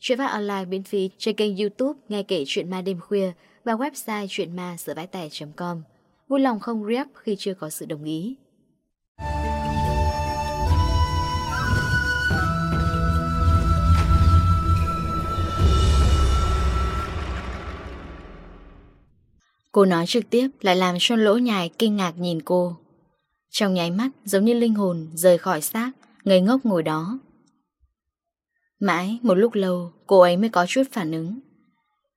Chuyện phát online miễn phí trên kênh youtube Nghe kể chuyện ma đêm khuya Và website chuyện ma sửa vãi tẻ.com Vui lòng không rep khi chưa có sự đồng ý Cô nói trực tiếp lại làm cho lỗ nhài kinh ngạc nhìn cô. Trong nháy mắt giống như linh hồn rời khỏi xác, ngây ngốc ngồi đó. Mãi một lúc lâu, cô ấy mới có chút phản ứng.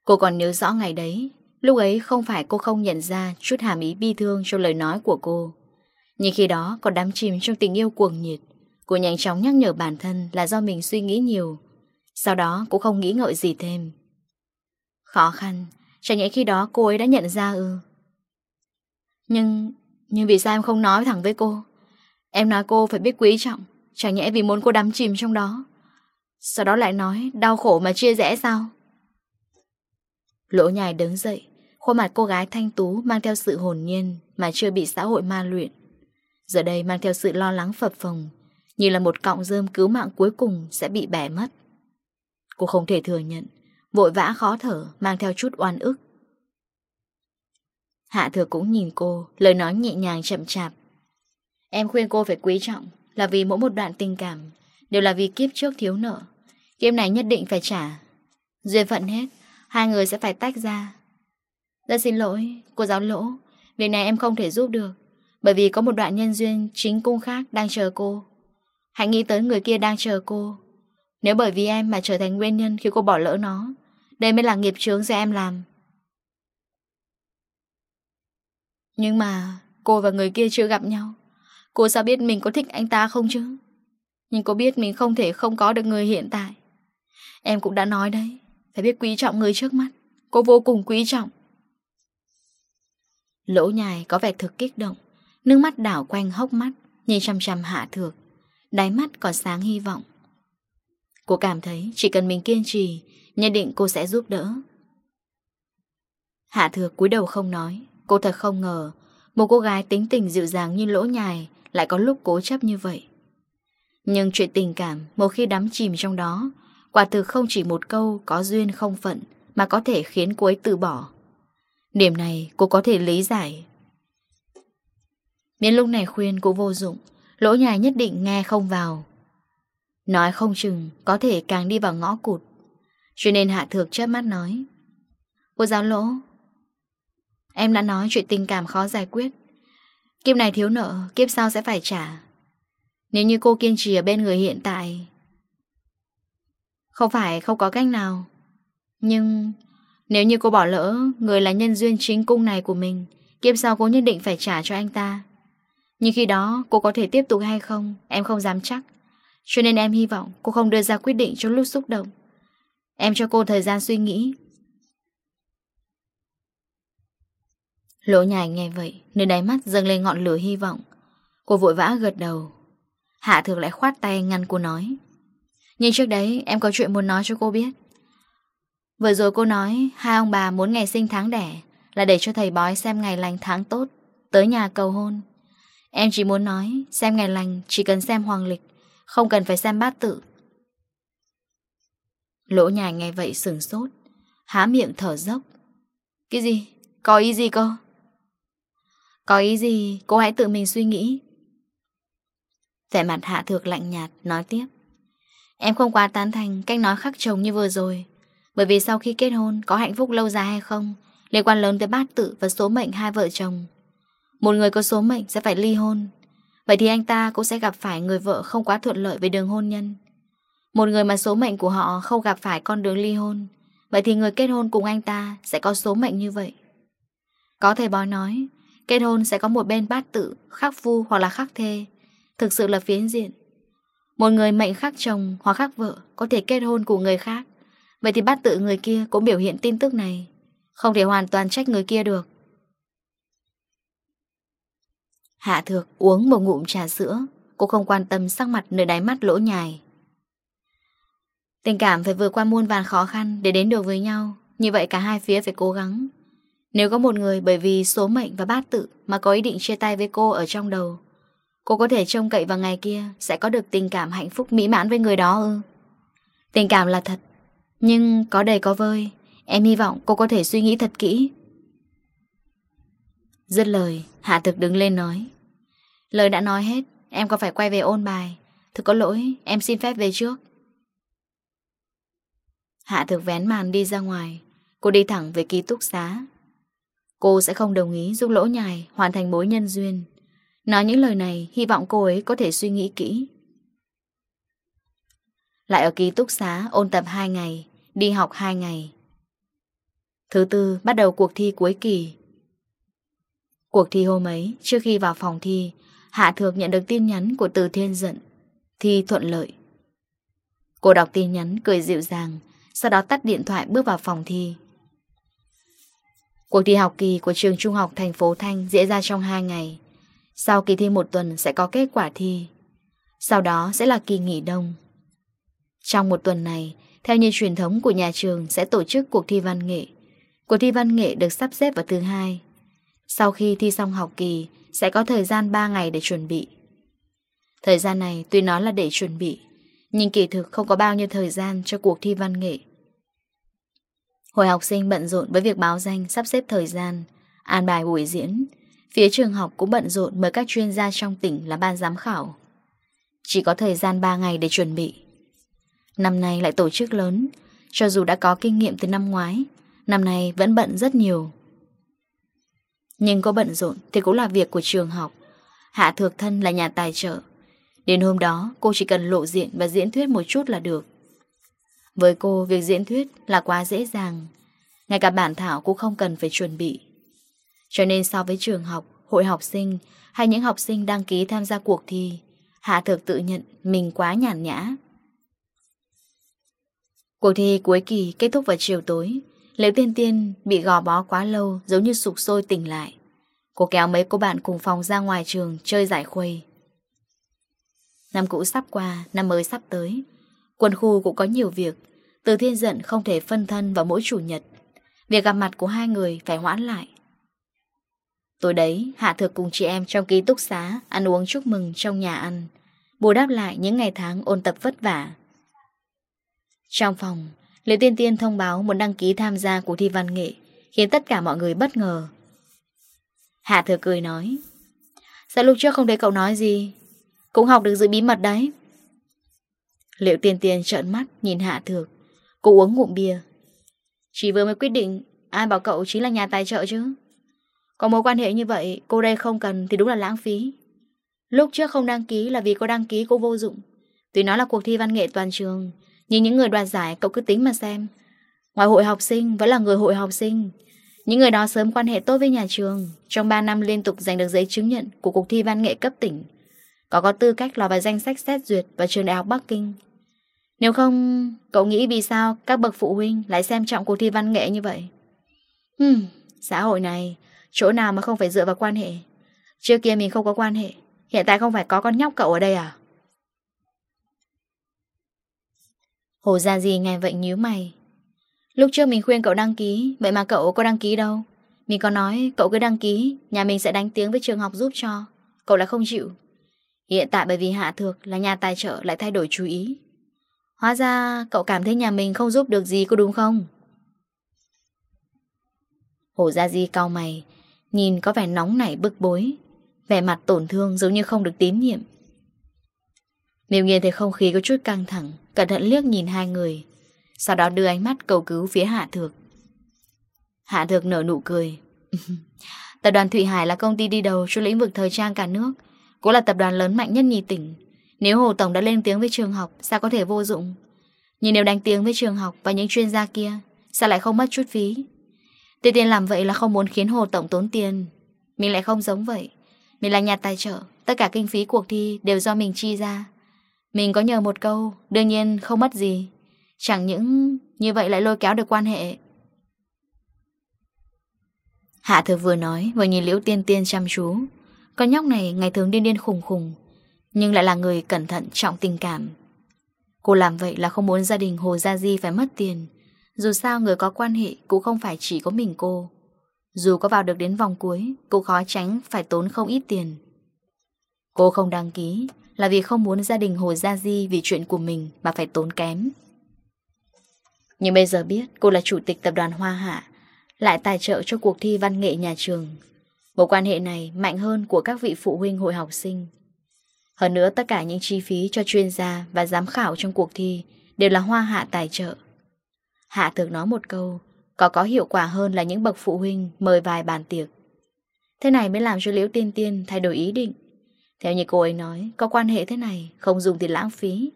Cô còn nhớ rõ ngày đấy, Lúc ấy không phải cô không nhận ra Chút hàm ý bi thương trong lời nói của cô. Nhưng khi đó còn đắm chìm trong tình yêu cuồng nhiệt, Cô nhanh chóng nhắc nhở bản thân Là do mình suy nghĩ nhiều. Sau đó cô không nghĩ ngợi gì thêm. Khó khăn, Chẳng nhẽ khi đó cô ấy đã nhận ra ư. Nhưng Nhưng vì sao em không nói thẳng với cô? Em nói cô phải biết quý trọng, Chẳng nhẽ vì muốn cô đắm chìm trong đó. Sau đó lại nói, đau khổ mà chia rẽ sao? Lỗ nhài đứng dậy, Khuôn mặt cô gái thanh tú mang theo sự hồn nhiên Mà chưa bị xã hội ma luyện. Giờ đây mang theo sự lo lắng phập phồng, Như là một cọng rơm cứu mạng cuối cùng sẽ bị bẻ mất. Cô không thể thừa nhận, Vội vã khó thở, Mang theo chút oan ức. Hạ thừa cũng nhìn cô, Lời nói nhẹ nhàng chậm chạp. Em khuyên cô phải quý trọng, Là vì mỗi một đoạn tình cảm Đều là vì kiếp trước thiếu nợ. Kiếm này nhất định phải trả. Duyên phận hết, Hai người sẽ phải tách ra. Rất xin lỗi, Cô giáo lỗ. Việc này em không thể giúp được, Bởi vì có một đoạn nhân duyên chính cung khác đang chờ cô. Hãy nghĩ tới người kia đang chờ cô. Nếu bởi vì em mà trở thành nguyên nhân khi cô bỏ lỡ nó, Đây mới là nghiệp chướng do em làm. Nhưng mà cô và người kia chưa gặp nhau. Cô sao biết mình có thích anh ta không chứ? Nhưng cô biết mình không thể không có được người hiện tại. Em cũng đã nói đấy. Phải biết quý trọng người trước mắt. Cô vô cùng quý trọng. Lỗ nhài có vẻ thực kích động. Nước mắt đảo quanh hốc mắt, Nhìn chăm chăm hạ thược. Đáy mắt còn sáng hy vọng. Cô cảm thấy chỉ cần mình kiên trì, Nhất định cô sẽ giúp đỡ. Hạ thược cúi đầu không nói. Cô thật không ngờ, Một cô gái tính tình dịu dàng như lỗ nhài Lại có lúc cố chấp như vậy. Nhưng chuyện tình cảm, Một khi đắm chìm trong đó Quả thực không chỉ một câu có duyên không phận mà có thể khiến cô ấy từ bỏ. Điểm này cô có thể lý giải. Miễn lúc này khuyên cũng vô dụng, lỗ nhài nhất định nghe không vào. Nói không chừng, có thể càng đi vào ngõ cụt. Cho nên Hạ Thược chớp mắt nói. Cô giáo lỗ, em đã nói chuyện tình cảm khó giải quyết. Kiếp này thiếu nợ, kiếp sau sẽ phải trả. Nếu như cô kiên trì ở bên người hiện tại, không phải không có cách nào. Nhưng Nếu như cô bỏ lỡ Người là nhân duyên chính cung này của mình, Kiếp sau cô nhất định phải trả cho anh ta. Nhưng khi đó cô có thể tiếp tục hay không, Em không dám chắc. Cho nên em hy vọng cô không đưa ra quyết định trong lúc xúc động. Em cho cô thời gian suy nghĩ. Lỗ nhài nghe vậy, Nơi đáy mắt dâng lên ngọn lửa hy vọng. Cô vội vã gật đầu. Hạ thược lại khoát tay ngăn cô nói. Nhưng trước đấy, em có chuyện muốn nói cho cô biết. Vừa rồi cô nói, Hai ông bà muốn ngày sinh tháng đẻ, Là để cho thầy bói xem ngày lành tháng tốt, Tới nhà cầu hôn. Em chỉ muốn nói, xem ngày lành, Chỉ cần xem hoàng lịch, Không cần phải xem bát tự. Lỗ nhà nghe vậy sửng sốt, Há miệng thở dốc. Cái gì? Có ý gì cơ? Có ý gì, cô hãy tự mình suy nghĩ. Vẻ mặt hạ thược lạnh nhạt, nói tiếp. Em không quá tán thành cách nói khắc chồng như vừa rồi. Bởi vì sau khi kết hôn Có hạnh phúc lâu dài hay không Liên quan lớn tới bát tự và số mệnh hai vợ chồng. Một người có số mệnh sẽ phải ly hôn. Vậy thì anh ta cũng sẽ gặp phải người vợ không quá thuận lợi về đường hôn nhân. Một người mà số mệnh của họ không gặp phải con đường ly hôn Vậy thì người kết hôn cùng anh ta sẽ có số mệnh như vậy. Có thể bói nói Kết hôn sẽ có một bên bát tự, khắc vu hoặc là khắc thê Thực sự là phiến diện. Một người mệnh khác chồng hoặc khác vợ Có thể kết hôn của người khác. Vậy thì bát tự người kia cũng biểu hiện tin tức này. Không thể hoàn toàn trách người kia được. Hạ thược uống một ngụm trà sữa. Cô không quan tâm sắc mặt nơi đáy mắt lỗ nhài. Tình cảm phải vượt qua muôn vàn khó khăn Để đến được với nhau. Như vậy cả hai phía phải cố gắng. Nếu có một người bởi vì số mệnh và bát tự Mà có ý định chia tay với cô ở trong đầu Cô có thể trông cậy vào ngày kia, Sẽ có được tình cảm hạnh phúc mỹ mãn với người đó ư? Tình cảm là thật, Nhưng có đầy có vơi, Em hy vọng cô có thể suy nghĩ thật kỹ. Dứt lời, Hạ thực đứng lên nói, Lời đã nói hết, Em có phải quay về ôn bài? Thực có lỗi, em xin phép về trước. Hạ thực vén màn đi ra ngoài, Cô đi thẳng về ký túc xá. Cô sẽ không đồng ý giúp lỗ nhài hoàn thành mối nhân duyên. Nói những lời này, Hy vọng cô ấy có thể suy nghĩ kỹ. Lại ở ký túc xá, ôn tập 2 ngày, Đi học 2 ngày. Thứ tư, bắt đầu cuộc thi cuối kỳ. Cuộc thi hôm ấy, Trước khi vào phòng thi, Hạ Thược nhận được tin nhắn của Từ Thiên giận Thi thuận lợi. Cô đọc tin nhắn, cười dịu dàng, Sau đó tắt điện thoại bước vào phòng thi. Cuộc thi học kỳ của trường trung học thành phố Thanh diễn ra trong 2 ngày. Sau kỳ thi một tuần sẽ có kết quả thi. Sau đó sẽ là kỳ nghỉ đông. Trong một tuần này, Theo như truyền thống của nhà trường Sẽ tổ chức cuộc thi văn nghệ. Cuộc thi văn nghệ được sắp xếp vào thứ hai. Sau khi thi xong học kỳ, Sẽ có thời gian 3 ngày để chuẩn bị. Thời gian này tuy nói là để chuẩn bị, Nhưng kỳ thực không có bao nhiêu thời gian cho cuộc thi văn nghệ. Hồi học sinh bận rộn với việc báo danh sắp xếp thời gian, An bài buổi diễn Phía trường học cũng bận rộn mời các chuyên gia trong tỉnh làm ban giám khảo. Chỉ có thời gian 3 ngày để chuẩn bị. Năm nay lại tổ chức lớn, cho dù đã có kinh nghiệm từ năm ngoái, năm nay vẫn bận rất nhiều. Nhưng có bận rộn thì cũng là việc của trường học. Hạ Thược Thân là nhà tài trợ. Đến hôm đó, cô chỉ cần lộ diện và diễn thuyết một chút là được. Với cô, việc diễn thuyết là quá dễ dàng. Ngay cả bản thảo cũng không cần phải chuẩn bị. Cho nên so với trường học, hội học sinh hay những học sinh đăng ký tham gia cuộc thi, Hạ Thược tự nhận mình quá nhàn nhã. Cuộc thi cuối kỳ kết thúc vào chiều tối. Liễu Tiên Tiên bị gò bó quá lâu giống như sụp sôi tỉnh lại. Cô kéo mấy cô bạn cùng phòng ra ngoài trường chơi giải khuây. Năm cũ sắp qua, năm mới sắp tới. quần khu cũng có nhiều việc. Từ thiên giận không thể phân thân vào mỗi chủ nhật. Việc gặp mặt của hai người phải hoãn lại. Tối đấy, Hạ Thược cùng chị em trong ký túc xá ăn uống chúc mừng trong nhà ăn, bù đáp lại những ngày tháng ôn tập vất vả. Trong phòng, Liễu Tiên Tiên thông báo muốn đăng ký tham gia cuộc thi văn nghệ, khiến tất cả mọi người bất ngờ. Hạ Thược cười nói, Sao lúc trước không thấy cậu nói gì? Cũng học được giữ bí mật đấy. Liệu tiên tiên trợn mắt nhìn Hạ Thược Cô uống ngụm bia Chỉ vừa mới quyết định Ai bảo cậu chính là nhà tài trợ chứ có mối quan hệ như vậy cô đây không cần thì đúng là lãng phí. Lúc trước không đăng ký là vì cô đăng ký cô vô dụng. Tuy nó là cuộc thi văn nghệ toàn trường Nhưng những người đoạt giải cậu cứ tính mà xem. Ngoài hội học sinh vẫn là người hội học sinh. Những người đó sớm quan hệ tốt với nhà trường Trong 3 năm liên tục giành được giấy chứng nhận Của cuộc thi văn nghệ cấp tỉnh. Có có tư cách lò vào danh sách xét duyệt Vào trường đại học Bắc Kinh. Nếu không, cậu nghĩ vì sao Các bậc phụ huynh lại xem trọng cuộc thi văn nghệ như vậy? Hừm, xã hội này Chỗ nào mà không phải dựa vào quan hệ? Trước kia mình không có quan hệ, Hiện tại không phải có con nhóc cậu ở đây à? Hồ Gia Di nghe vậy nhíu mày. Lúc trước mình khuyên cậu đăng ký, Vậy mà cậu có đăng ký đâu. Mình có nói cậu cứ đăng ký, Nhà mình sẽ đánh tiếng với trường học giúp cho. Cậu lại không chịu. Hiện tại bởi vì Hạ Thược là nhà tài trợ lại thay đổi chú ý. Hóa ra cậu cảm thấy nhà mình không giúp được gì có đúng không? Hồ Gia Di cao mày. Nhìn có vẻ nóng nảy bức bối. Vẻ mặt tổn thương giống như không được tín nhiệm. Miêu nghiên thấy không khí có chút căng thẳng Cẩn thận liếc nhìn hai người. Sau đó đưa ánh mắt cầu cứu phía Hạ Thược. Hạ Thược nở nụ cười, Tập đoàn Thụy Hải là công ty đi đầu trong lĩnh vực thời trang cả nước. Cũng là tập đoàn lớn mạnh nhất nhì tỉnh. Nếu Hồ Tổng đã lên tiếng với trường học Sao có thể vô dụng? Nhưng nếu đánh tiếng với trường học và những chuyên gia kia Sao lại không mất chút phí? Tiền tiền làm vậy là không muốn khiến Hồ Tổng tốn tiền. Mình lại không giống vậy. Mình là nhà tài trợ, Tất cả kinh phí cuộc thi đều do mình chi ra. Mình có nhờ một câu, Đương nhiên không mất gì. Chẳng những như vậy lại lôi kéo được quan hệ. Hạ thừa vừa nói, Vừa nhìn Liễu Tiên Tiên chăm chú. Con nhóc này ngày thường điên điên khùng khùng, Nhưng lại là người cẩn thận, trọng tình cảm. Cô làm vậy là không muốn gia đình Hồ Gia Di phải mất tiền. Dù sao người có quan hệ cũng không phải chỉ có mình cô. Dù có vào được đến vòng cuối Cô khó tránh phải tốn không ít tiền. Cô không đăng ký Là vì không muốn gia đình Hồ Gia Di Vì chuyện của mình mà phải tốn kém. Nhưng bây giờ biết Cô là chủ tịch tập đoàn Hoa Hạ, Lại tài trợ cho cuộc thi văn nghệ nhà trường. Mối quan hệ này mạnh hơn Của các vị phụ huynh hội học sinh. Hơn nữa tất cả những chi phí cho chuyên gia Và giám khảo trong cuộc thi Đều là Hoa Hạ tài trợ. Hạ thược nói một câu Có có hiệu quả hơn là những bậc phụ huynh Mời vài bàn tiệc. Thế này mới làm cho Liễu Tiên Tiên thay đổi ý định. Theo như cô ấy nói Có quan hệ thế này không dùng thì lãng phí.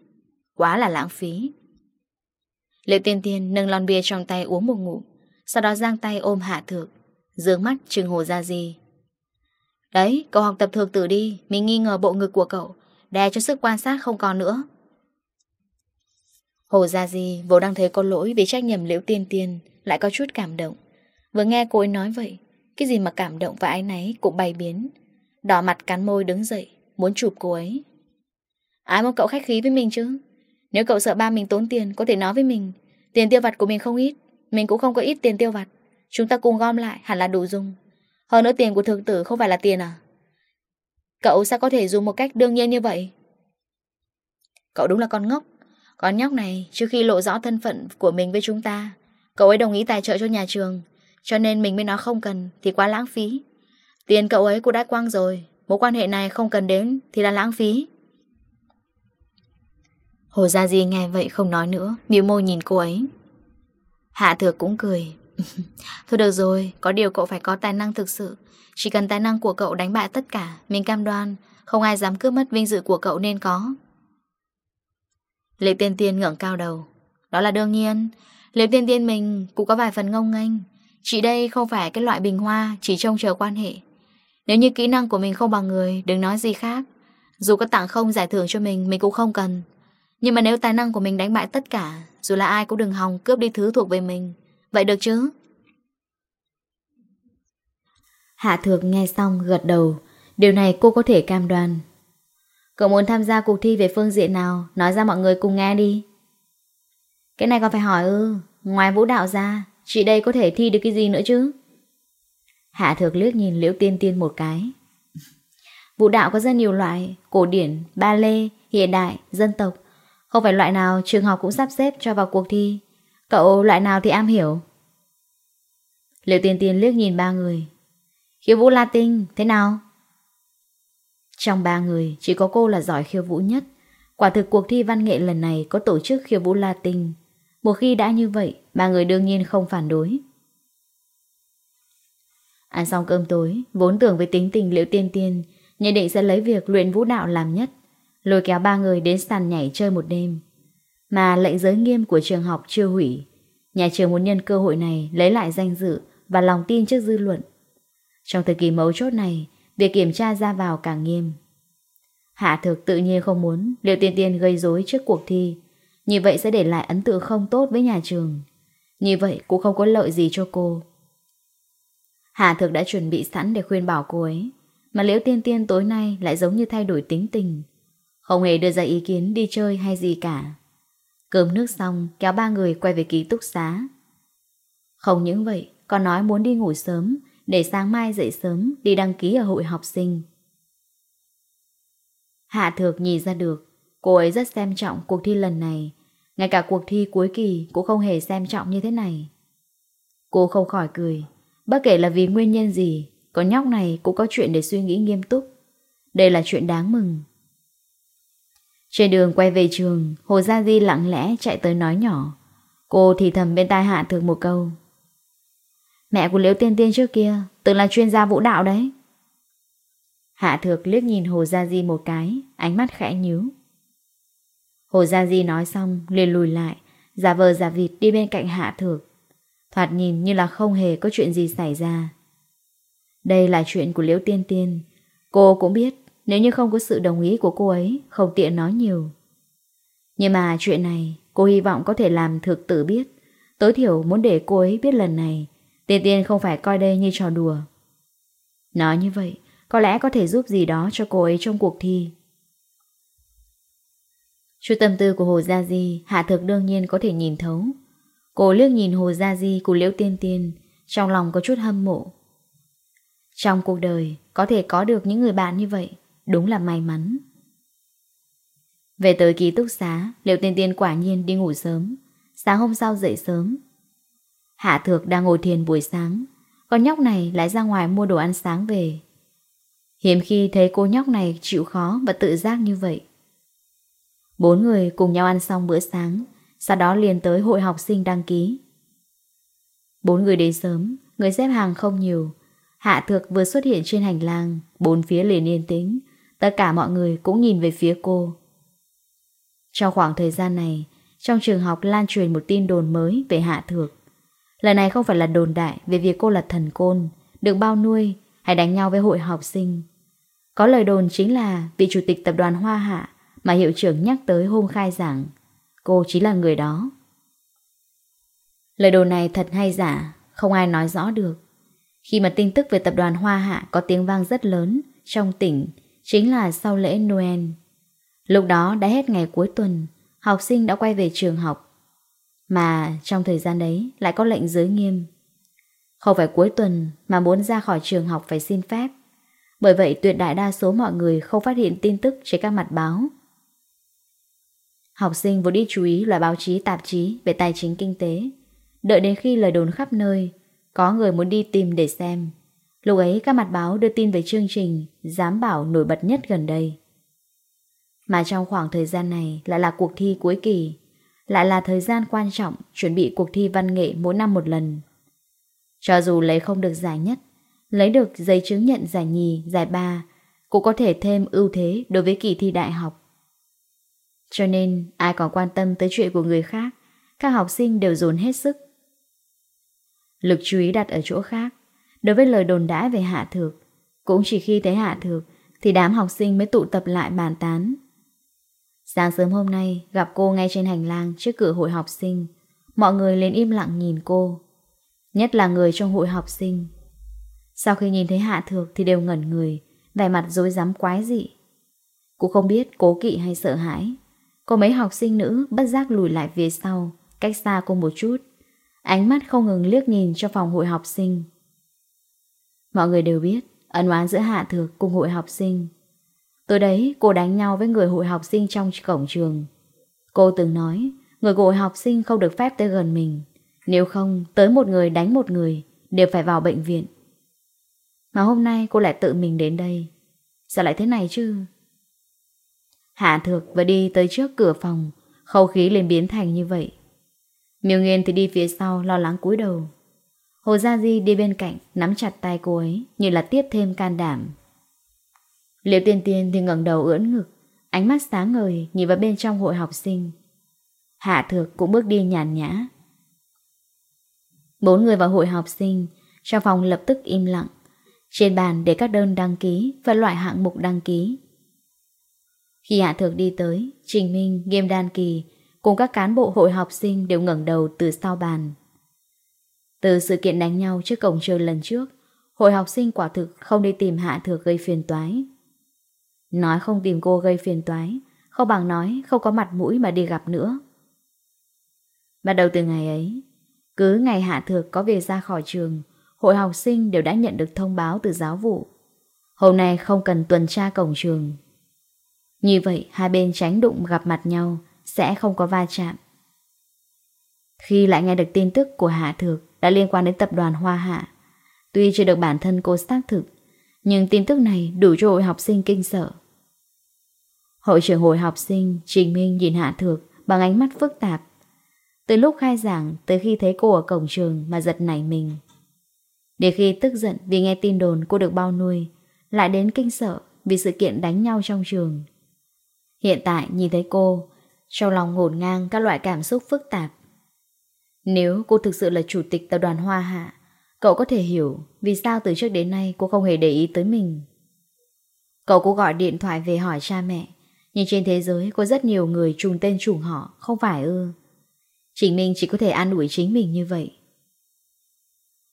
Quá là lãng phí. Liễu Tiên Tiên nâng lon bia trong tay uống một ngụm Sau đó giang tay ôm Hạ thược Dướng mắt trừng hồ ra gì Đấy, cậu học tập thược tử đi Mình nghi ngờ bộ ngực của cậu Đè cho sức quan sát không còn nữa. Hồ Gia Di vốn đang thấy có lỗi vì trách nhầm Liễu Tiên Tiên lại có chút cảm động. Vừa nghe cô ấy nói vậy, cái gì mà cảm động và ái náy cũng bay biến. Đỏ mặt cắn môi đứng dậy, muốn chụp cô ấy. Ai mong cậu khách khí với mình chứ? Nếu cậu sợ ba mình tốn tiền, có thể nói với mình. Tiền tiêu vặt của mình không ít, mình cũng không có ít tiền tiêu vặt. Chúng ta cùng gom lại, hẳn là đủ dùng. Hơn nữa tiền của thượng tử không phải là tiền à? Cậu sao có thể dùng một cách đương nhiên như vậy? Cậu đúng là con ngốc. Con nhóc này, trước khi lộ rõ thân phận của mình với chúng ta, cậu ấy đồng ý tài trợ cho nhà trường, cho nên mình mới nói không cần thì quá lãng phí. Tiền cậu ấy cũng đã quăng rồi, mối quan hệ này không cần đến thì là lãng phí. Hồ Gia Di nghe vậy không nói nữa, miếu môi nhìn cô ấy. Hạ thừa cũng cười. cười. Thôi được rồi, có điều cậu phải có tài năng thực sự. Chỉ cần tài năng của cậu đánh bại tất cả, mình cam đoan, không ai dám cướp mất vinh dự của cậu nên có. Liệp tiên tiên ngưỡng cao đầu. Đó là đương nhiên. Liệp tiên tiên mình cũng có vài phần ngông nghênh. Chị đây không phải cái loại bình hoa Chỉ trông chờ quan hệ. Nếu như kỹ năng của mình không bằng người, Đừng nói gì khác. Dù có tặng không giải thưởng cho mình Mình cũng không cần. Nhưng mà nếu tài năng của mình đánh bại tất cả, Dù là ai cũng đừng hòng cướp đi thứ thuộc về mình. Vậy được chứ? Hạ thược nghe xong gật đầu. Điều này cô có thể cam đoan. Cậu muốn tham gia cuộc thi về phương diện nào? Nói ra mọi người cùng nghe đi. Cái này còn phải hỏi ư? Ngoài vũ đạo ra Chị đây có thể thi được cái gì nữa chứ? Hạ thược liếc nhìn liễu tiên tiên một cái. Vũ đạo có rất nhiều loại Cổ điển, ba lê, hiện đại, dân tộc. Không phải loại nào trường học cũng sắp xếp cho vào cuộc thi. Cậu loại nào thì am hiểu. Liễu tiên tiên liếc nhìn ba người. Khiêu vũ Latin, thế nào? Trong ba người, chỉ có cô là giỏi khiêu vũ nhất. Quả thực cuộc thi văn nghệ lần này có tổ chức khiêu vũ Latin. Một khi đã như vậy, ba người đương nhiên không phản đối. Ăn xong cơm tối, vốn tưởng với tính tình liễu tiên tiên, nhận định sẽ lấy việc luyện vũ đạo làm nhất, lôi kéo ba người đến sàn nhảy chơi một đêm. Mà lệnh giới nghiêm của trường học chưa hủy, nhà trường muốn nhân cơ hội này lấy lại danh dự và lòng tin trước dư luận. Trong thời kỳ mấu chốt này, Việc kiểm tra ra vào càng nghiêm. Hạ thực tự nhiên không muốn Liệu tiên tiên gây rối trước cuộc thi. Như vậy sẽ để lại ấn tượng không tốt với nhà trường. Như vậy cũng không có lợi gì cho cô. Hạ thực đã chuẩn bị sẵn để khuyên bảo cô ấy, Mà liệu tiên tiên tối nay lại giống như thay đổi tính tình. Không hề đưa ra ý kiến đi chơi hay gì cả. Cơm nước xong, kéo ba người quay về ký túc xá. Không những vậy còn nói muốn đi ngủ sớm để sáng mai dậy sớm đi đăng ký ở hội học sinh. Hạ Thược nhìn ra được, cô ấy rất xem trọng cuộc thi lần này. Ngay cả cuộc thi cuối kỳ cũng không hề xem trọng như thế này. Cô không khỏi cười, bất kể là vì nguyên nhân gì, con nhóc này cũng có chuyện để suy nghĩ nghiêm túc. Đây là chuyện đáng mừng. Trên đường quay về trường, Hồ Gia Di lặng lẽ chạy tới nói nhỏ. Cô thì thầm bên tai Hạ Thược một câu. Mẹ của Liễu Tiên Tiên trước kia Từng là chuyên gia vũ đạo đấy. Hạ thược liếc nhìn Hồ Gia Di một cái, Ánh mắt khẽ nhíu. Hồ Gia Di nói xong, liền lùi lại, Giả vờ giả vịt đi bên cạnh Hạ thược, Thoạt nhìn như là không hề có chuyện gì xảy ra. Đây là chuyện của Liễu Tiên Tiên, Cô cũng biết Nếu như không có sự đồng ý của cô ấy, Không tiện nói nhiều. Nhưng mà chuyện này Cô hy vọng có thể làm thực tử biết, Tối thiểu muốn để cô ấy biết lần này Tiên Tiên không phải coi đây như trò đùa. Nói như vậy, có lẽ có thể giúp gì đó cho cô ấy trong cuộc thi. Chút tâm tư của Hồ Gia Di, Hạ Thực đương nhiên có thể nhìn thấu. Cô liếc nhìn Hồ Gia Di của Liễu Tiên Tiên, trong lòng có chút hâm mộ. Trong cuộc đời, có thể có được những người bạn như vậy, đúng là may mắn. Về tới ký túc xá, Liễu Tiên Tiên quả nhiên đi ngủ sớm. Sáng hôm sau dậy sớm, Hạ Thược đang ngồi thiền buổi sáng, con nhóc này lại ra ngoài mua đồ ăn sáng về. Hiếm khi thấy cô nhóc này chịu khó và tự giác như vậy. Bốn người cùng nhau ăn xong bữa sáng, sau đó liền tới hội học sinh đăng ký. Bốn người đến sớm, người xếp hàng không nhiều. Hạ Thược vừa xuất hiện trên hành lang, bốn phía liền yên tĩnh, tất cả mọi người cũng nhìn về phía cô. Trong khoảng thời gian này, trong trường học lan truyền một tin đồn mới về Hạ Thược lời này không phải là đồn đại về việc cô là thần côn, được bao nuôi hay đánh nhau với hội học sinh. Có lời đồn chính là vị chủ tịch tập đoàn Hoa Hạ mà hiệu trưởng nhắc tới hôm khai giảng. Cô chính là người đó. Lời đồn này thật hay giả, không ai nói rõ được. Khi mà tin tức về tập đoàn Hoa Hạ có tiếng vang rất lớn trong tỉnh, chính là sau lễ Noel. Lúc đó đã hết ngày cuối tuần, học sinh đã quay về trường học. Mà trong thời gian đấy lại có lệnh giới nghiêm. Không phải cuối tuần mà muốn ra khỏi trường học phải xin phép. Bởi vậy tuyệt đại đa số mọi người không phát hiện tin tức trên các mặt báo. Học sinh vốn đi chú ý loại báo chí tạp chí về tài chính kinh tế. Đợi đến khi lời đồn khắp nơi, có người muốn đi tìm để xem. Lúc ấy các mặt báo đưa tin về chương trình giám bảo nổi bật nhất gần đây. Mà trong khoảng thời gian này lại là cuộc thi cuối kỳ lại là thời gian quan trọng chuẩn bị cuộc thi văn nghệ mỗi năm một lần. Cho dù lấy không được giải nhất, lấy được giấy chứng nhận giải nhì, giải ba, cũng có thể thêm ưu thế đối với kỳ thi đại học. Cho nên, ai còn quan tâm tới chuyện của người khác, các học sinh đều dồn hết sức. Lực chú ý đặt ở chỗ khác, đối với lời đồn đãi về hạ thược, cũng chỉ khi thấy hạ thược thì đám học sinh mới tụ tập lại bàn tán. Sáng sớm hôm nay gặp cô ngay trên hành lang trước cửa hội học sinh. Mọi người lên im lặng nhìn cô. Nhất là người trong hội học sinh. Sau khi nhìn thấy Hạ Thược thì đều ngẩn người, vẻ mặt dối rắm quái dị. Cô không biết cố kỵ hay sợ hãi. Có mấy học sinh nữ bất giác lùi lại phía sau, cách xa cô một chút. Ánh mắt không ngừng liếc nhìn cho phòng hội học sinh. Mọi người đều biết, ấn oán giữa Hạ Thược cùng hội học sinh từ đấy cô đánh nhau với người hội học sinh trong cổng trường. Cô từng nói, người hội học sinh không được phép tới gần mình. Nếu không, tới một người đánh một người, đều phải vào bệnh viện. Mà hôm nay cô lại tự mình đến đây. Sao lại thế này chứ? Hạ thược và đi tới trước cửa phòng, khâu khí lên biến thành như vậy. Miêu Nghiên thì đi phía sau lo lắng cúi đầu. Hồ Gia Di đi bên cạnh, nắm chặt tay cô ấy, như là tiếp thêm can đảm liệu tiên tiên thì ngẩng đầu ưỡn ngực, ánh mắt sáng ngời nhìn vào bên trong hội học sinh. Hạ thược cũng bước đi nhàn nhã. Bốn người vào hội học sinh, trong phòng lập tức im lặng. Trên bàn để các đơn đăng ký và loại hạng mục đăng ký. Khi Hạ Thược đi tới, Trình Minh, Nghiêm Đan Kỳ cùng các cán bộ hội học sinh đều ngẩng đầu từ sau bàn. Từ sự kiện đánh nhau trước cổng trường lần trước, hội học sinh quả thực không đi tìm Hạ Thược gây phiền toái. Nói không tìm cô gây phiền toái. Không bằng nói không có mặt mũi mà đi gặp nữa. Bắt đầu từ ngày ấy, Cứ ngày Hạ Thược có về ra khỏi trường, Hội học sinh đều đã nhận được thông báo từ giáo vụ. Hôm nay không cần tuần tra cổng trường. Như vậy, hai bên tránh đụng gặp mặt nhau Sẽ không có va chạm. Khi lại nghe được tin tức của Hạ Thược Đã liên quan đến tập đoàn Hoa Hạ, Tuy chưa được bản thân cô xác thực nhưng tin tức này đủ cho hội học sinh kinh sợ. Hội trưởng hội học sinh Trình Minh nhìn Hạ Thược bằng ánh mắt phức tạp. Từ lúc khai giảng tới khi thấy cô ở cổng trường mà giật nảy mình. Để khi tức giận vì nghe tin đồn cô được bao nuôi, lại đến kinh sợ vì sự kiện đánh nhau trong trường. Hiện tại nhìn thấy cô, trong lòng ngổn ngang các loại cảm xúc phức tạp. Nếu cô thực sự là chủ tịch tập đoàn Hoa Hạ, Cậu có thể hiểu vì sao từ trước đến nay cô không hề để ý tới mình. Cậu cũng gọi điện thoại về hỏi cha mẹ. Nhưng trên thế giới có rất nhiều người trùng tên trùng họ, không phải ư. Chính mình chỉ có thể an ủi chính mình như vậy.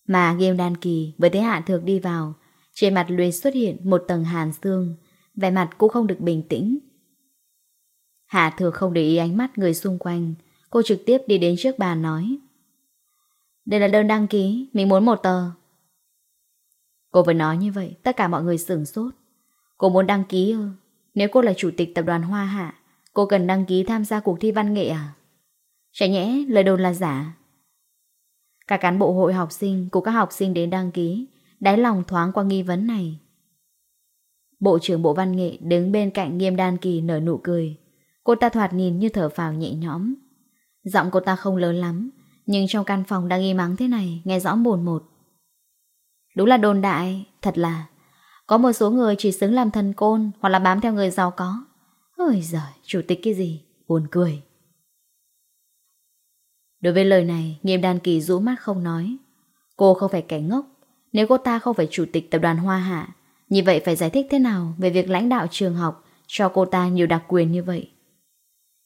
Mà game đan kỳ với thế hạ thược đi vào, trên mặt Luyến xuất hiện một tầng hàn xương, vẻ mặt cũng không được bình tĩnh. Hạ thược không để ý ánh mắt người xung quanh, cô trực tiếp đi đến trước bàn nói. Đây là đơn đăng ký, mình muốn một tờ. Cô vừa nói như vậy, tất cả mọi người sửng sốt. Cô muốn đăng ký ư? Nếu cô là chủ tịch tập đoàn Hoa Hạ, cô cần đăng ký tham gia cuộc thi văn nghệ à? Chả nhẽ lời đồn là giả. Cả cán bộ hội học sinh của các học sinh đến đăng ký, đáy lòng thoáng qua nghi vấn này. Bộ trưởng Bộ Văn nghệ đứng bên cạnh nghiêm đan kỳ nở nụ cười. Cô ta thoạt nhìn như thở phào nhẹ nhõm. Giọng cô ta không lớn lắm, nhưng trong căn phòng đang im ắng thế này, Nghe rõ mồn một. Đúng là đồn đại, Thật là. Có một số người chỉ xứng làm thần côn Hoặc là bám theo người giàu có. Ôi giời, chủ tịch cái gì? Buồn cười. Đối với lời này, Nghiêm đàn kỳ rũ mắt không nói. Cô không phải kẻ ngốc. Nếu cô ta không phải chủ tịch tập đoàn Hoa Hạ, Như vậy phải giải thích thế nào Về việc lãnh đạo trường học Cho cô ta nhiều đặc quyền như vậy?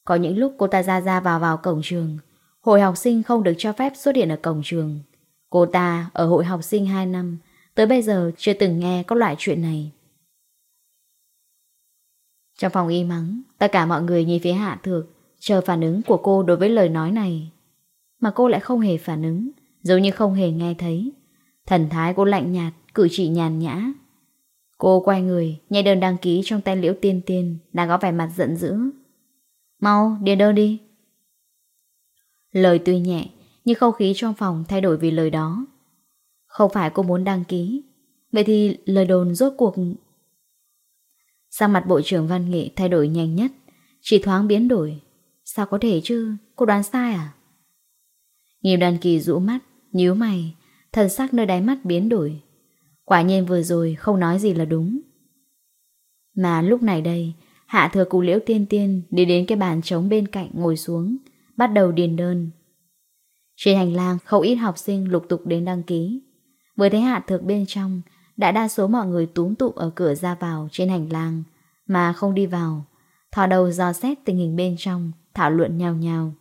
Có những lúc cô ta ra ra vào vào cổng trường Hội học sinh không được cho phép xuất hiện ở cổng trường. Cô ta ở hội học sinh 2 năm, tới bây giờ chưa từng nghe có loại chuyện này. Trong phòng y mắng, tất cả mọi người nhìn phía Hạ Thược, chờ phản ứng của cô đối với lời nói này. Mà cô lại không hề phản ứng, giống như không hề nghe thấy. Thần thái cô lạnh nhạt, cử chỉ nhàn nhã. Cô quay người, nhai đơn đăng ký trong tay liễu tiên tiên, đang có vẻ mặt giận dữ. Mau, điền đơn đi, Lời tuy nhẹ, nhưng không khí trong phòng thay đổi vì lời đó. Không phải cô muốn đăng ký, vậy thì lời đồn rốt cuộc... Sang mặt Bộ trưởng Văn Nghệ thay đổi nhanh nhất, chỉ thoáng biến đổi. Sao có thể chứ, cô đoán sai à? Nhiều đàn kỳ rũ mắt, nhíu mày, thần sắc nơi đáy mắt biến đổi. Quả nhiên vừa rồi không nói gì là đúng. Mà lúc này đây, Hạ thừa cùng Liễu Tiên Tiên đi đến cái bàn trống bên cạnh ngồi xuống, bắt đầu điền đơn. Trên hành lang, không ít học sinh lục tục đến đăng ký. với thấy hạ thực bên trong, đại đa số mọi người túm tụ ở cửa ra vào trên hành lang, mà không đi vào. Thò đầu dò xét tình hình bên trong, thảo luận nhau nhau.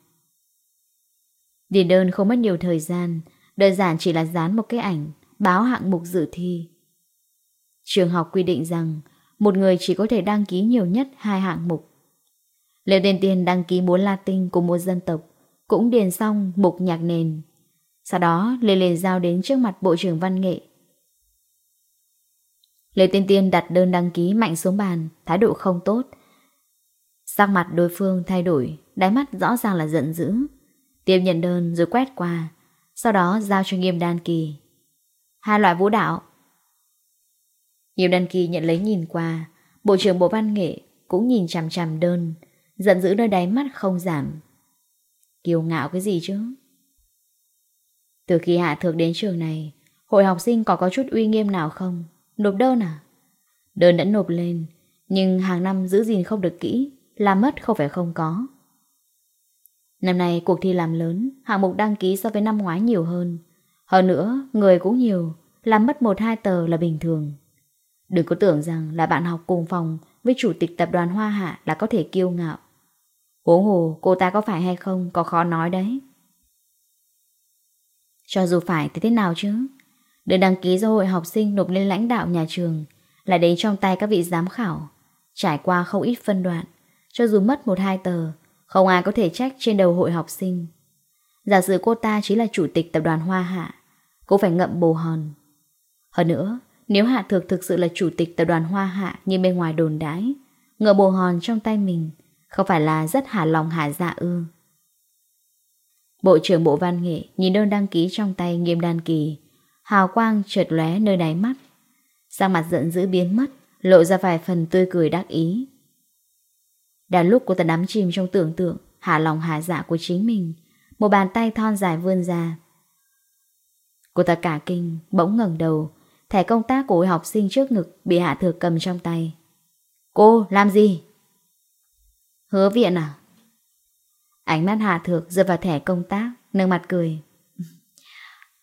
Điền đơn không mất nhiều thời gian, đơn giản chỉ là dán một cái ảnh, báo hạng mục dự thi. Trường học quy định rằng, một người chỉ có thể đăng ký nhiều nhất hai hạng mục. Lê Tuyên Tiên đăng ký múa Latin của một dân tộc, cũng điền xong mục nhạc nền. Sau đó, Lê liền giao đến trước mặt Bộ trưởng Văn nghệ. Lê Tuyên Tiên đặt đơn đăng ký mạnh xuống bàn, thái độ không tốt. Sắc mặt đối phương thay đổi, đáy mắt rõ ràng là giận dữ. Tiếp nhận đơn rồi quét qua, sau đó giao cho Nghiêm Đan Kỳ. Hai loại vũ đạo. Nghiêm Đan Kỳ nhận lấy nhìn qua, Bộ trưởng Bộ Văn nghệ cũng nhìn chằm chằm đơn, Giận dữ nơi đáy mắt không giảm. Kiêu ngạo cái gì chứ? Từ khi Hạ Thược đến trường này, Hội học sinh có có chút uy nghiêm nào không? Nộp đơn à? Đơn đã nộp lên, Nhưng hàng năm giữ gìn không được kỹ, Làm mất không phải không có. Năm nay cuộc thi làm lớn, Hạng mục đăng ký so với năm ngoái nhiều hơn. Hơn nữa, người cũng nhiều, Làm mất một hai tờ là bình thường. Đừng có tưởng rằng là bạn học cùng phòng với chủ tịch tập đoàn Hoa Hạ là có thể kiêu ngạo. Huống hồ cô ta có phải hay không, Có khó nói đấy. Cho dù phải thì thế nào chứ? Được đăng ký do hội học sinh nộp lên lãnh đạo nhà trường, Lại đến trong tay các vị giám khảo. Trải qua không ít phân đoạn, Cho dù mất một hai tờ, Không ai có thể trách trên đầu hội học sinh. Giả sử cô ta chỉ là chủ tịch tập đoàn Hoa Hạ, Cô phải ngậm bồ hòn. Hơn nữa, Nếu Hạ Thược thực sự là chủ tịch tập đoàn Hoa Hạ Như bên ngoài đồn đãi, Ngậm bồ hòn trong tay mình không phải là rất hà lòng hà dạ ư. Bộ trưởng Bộ Văn Nghệ nhìn đơn đăng ký trong tay nghiêm đan kỳ. Hào quang trượt lóe nơi đáy mắt. Sang mặt giận dữ biến mất, lộ ra vài phần tươi cười đắc ý. Đã lúc cô ta đắm chìm trong tưởng tượng, hạ lòng hạ dạ của chính mình, một bàn tay thon dài vươn ra. Cô ta cả kinh, bỗng ngẩng đầu, thẻ công tác của học sinh trước ngực bị hạ thừa cầm trong tay. Cô, làm gì? Hứa viện à? Ánh mắt Hạ Thược dựa vào thẻ công tác, nâng mặt cười.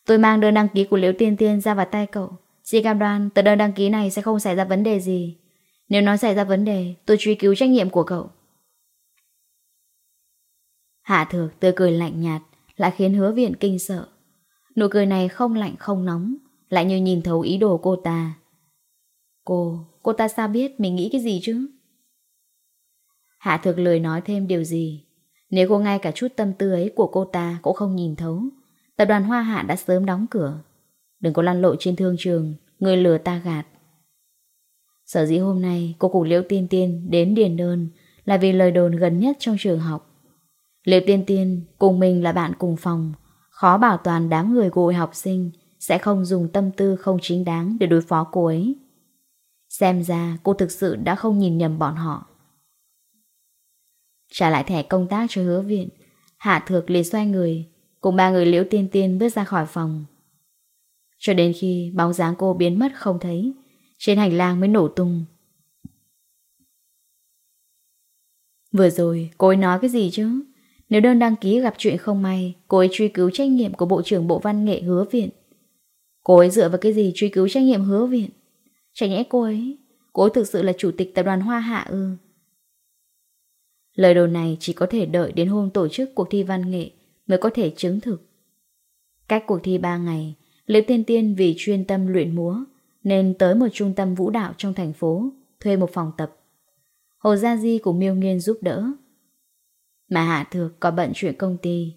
Tôi mang đơn đăng ký của Liễu Tiên Tiên ra vào tay cậu. Xin cam đoan tờ đơn đăng ký này sẽ không xảy ra vấn đề gì. Nếu nó xảy ra vấn đề, tôi truy cứu trách nhiệm của cậu. Hạ Thược tươi cười lạnh nhạt, lại khiến hứa viện kinh sợ. Nụ cười này không lạnh không nóng, lại như nhìn thấu ý đồ cô ta. Cô, cô ta sao biết mình nghĩ cái gì chứ? Hạ thực lời nói thêm điều gì. Nếu cô ngay cả chút tâm tư ấy của cô ta cũng không nhìn thấu, tập đoàn Hoa Hạ đã sớm đóng cửa. Đừng có lăn lộ trên thương trường, người lừa ta gạt. Sở dĩ hôm nay cô cùng Liễu Tiên Tiên đến Điền Đơn là vì lời đồn gần nhất trong trường học. Liễu Tiên Tiên cùng mình là bạn cùng phòng, khó bảo toàn đám người gội học sinh sẽ không dùng tâm tư không chính đáng để đối phó cô ấy. Xem ra cô thực sự đã không nhìn nhầm bọn họ. Trả lại thẻ công tác cho hứa viện. Hạ thược liền xoay người, Cùng ba người liễu tiên tiên bước ra khỏi phòng. Cho đến khi bóng dáng cô biến mất không thấy, Trên hành lang mới nổ tung. Vừa rồi, cô ấy nói cái gì chứ? Nếu đơn đăng ký gặp chuyện không may, Cô ấy truy cứu trách nhiệm của Bộ trưởng Bộ Văn nghệ hứa viện. Cô ấy dựa vào cái gì truy cứu trách nhiệm hứa viện? Chả nhẽ cô ấy Cô ấy thực sự là chủ tịch tập đoàn Hoa Hạ ư. Lời đầu này chỉ có thể đợi đến hôm tổ chức cuộc thi văn nghệ mới có thể chứng thực. Cách cuộc thi 3 ngày, Liễu Tiên Tiên vì chuyên tâm luyện múa nên tới một trung tâm vũ đạo trong thành phố thuê một phòng tập. Hồ Gia Di cùng Miêu Nghiên giúp đỡ. Mà Hạ Thược có bận chuyện công ty.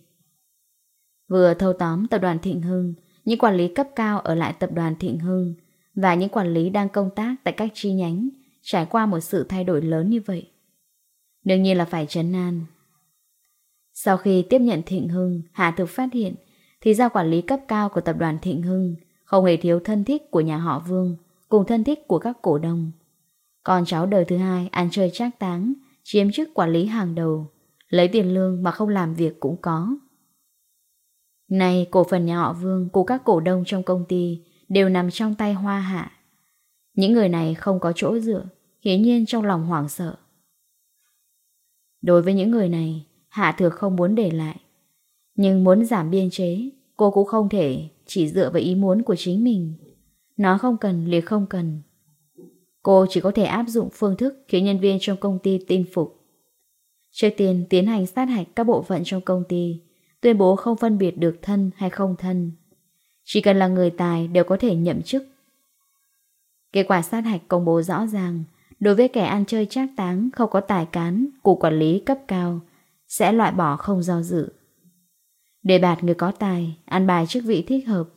Vừa thâu tóm tập đoàn Thịnh Hưng, những quản lý cấp cao ở lại tập đoàn Thịnh Hưng và những quản lý đang công tác tại các chi nhánh trải qua một sự thay đổi lớn như vậy. Đương nhiên là phải chấn an. Sau khi tiếp nhận Thịnh Hưng, Hạ Thực phát hiện thì ra quản lý cấp cao của tập đoàn Thịnh Hưng không hề thiếu thân thích của nhà họ Vương cùng thân thích của các cổ đông. Con cháu đời thứ hai ăn chơi trác táng, chiếm chức quản lý hàng đầu, lấy tiền lương mà không làm việc cũng có. Này cổ phần nhà họ Vương của các cổ đông trong công ty đều nằm trong tay hoa hạ. Những người này không có chỗ dựa, hiển nhiên trong lòng hoảng sợ. Đối với những người này, Hạ Thược không muốn để lại. Nhưng muốn giảm biên chế, cô cũng không thể chỉ dựa vào ý muốn của chính mình. Nó không cần liệt không cần. Cô chỉ có thể áp dụng phương thức khiến nhân viên trong công ty tin phục. Trước tiên tiến hành sát hạch các bộ phận trong công ty, tuyên bố không phân biệt được thân hay không thân. Chỉ cần là người tài đều có thể nhậm chức. Kết quả sát hạch công bố rõ ràng Đối với kẻ ăn chơi trác táng, không có tài cán, cục quản lý cấp cao, sẽ loại bỏ không do dự. Đề bạt người có tài, ăn bài chức vị thích hợp.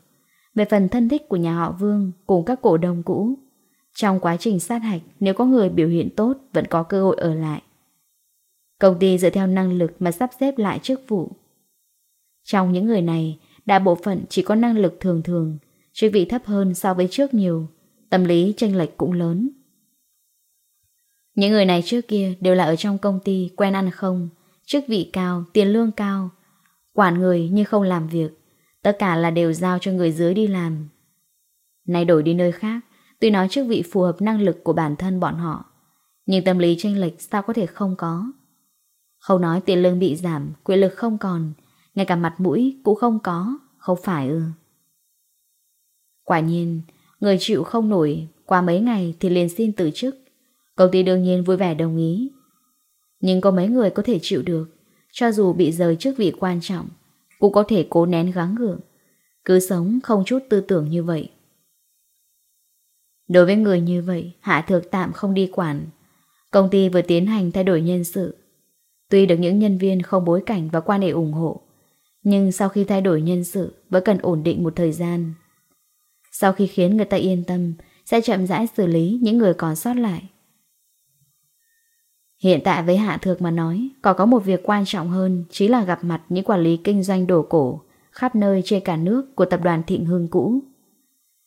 Về phần thân thích của nhà họ Vương cùng các cổ đông cũ, trong quá trình sát hạch, nếu có người biểu hiện tốt vẫn có cơ hội ở lại. Công ty dựa theo năng lực mà sắp xếp lại chức vụ. Trong những người này, đa bộ phận chỉ có năng lực thường thường, chức vị thấp hơn so với trước nhiều, tâm lý tranh lệch cũng lớn. Những người này trước kia đều là ở trong công ty quen ăn không, chức vị cao, tiền lương cao, quản người như không làm việc. Tất cả là đều giao cho người dưới đi làm. Nay đổi đi nơi khác, tuy nói chức vị phù hợp năng lực của bản thân bọn họ, nhưng tâm lý tranh lệch sao có thể không có. Không nói tiền lương bị giảm, quyền lực không còn, ngay cả mặt mũi cũng không có, không phải ư. Quả nhiên, người chịu không nổi, qua mấy ngày thì liền xin từ chức, Công ty đương nhiên vui vẻ đồng ý. Nhưng có mấy người có thể chịu được, cho dù bị rời trước vị quan trọng, cũng có thể cố nén gắng gượng. Cứ sống không chút tư tưởng như vậy. Đối với người như vậy, Hạ Thược tạm không đi quản. Công ty vừa tiến hành thay đổi nhân sự. Tuy được những nhân viên không bối cảnh và quan hệ ủng hộ, nhưng sau khi thay đổi nhân sự vẫn cần ổn định một thời gian. Sau khi khiến người ta yên tâm, sẽ chậm rãi xử lý những người còn sót lại. Hiện tại với Hạ Thược mà nói, còn có một việc quan trọng hơn chính là gặp mặt những quản lý kinh doanh đồ cổ khắp nơi trên cả nước của tập đoàn Thịnh Hưng cũ.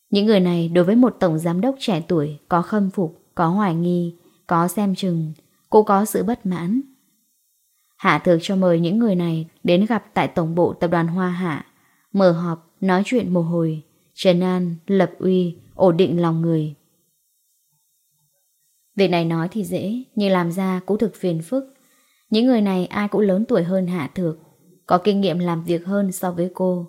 Những người này đối với một tổng giám đốc trẻ tuổi có khâm phục, có hoài nghi, có xem chừng, cũng có sự bất mãn. Hạ Thược cho mời những người này đến gặp tại Tổng bộ Tập đoàn Hoa Hạ, mở họp, nói chuyện một hồi, trần an, lập uy, ổn định lòng người. Việc này nói thì dễ, nhưng làm ra cũng thực phiền phức. Những người này ai cũng lớn tuổi hơn Hạ Thược, có kinh nghiệm làm việc hơn so với cô.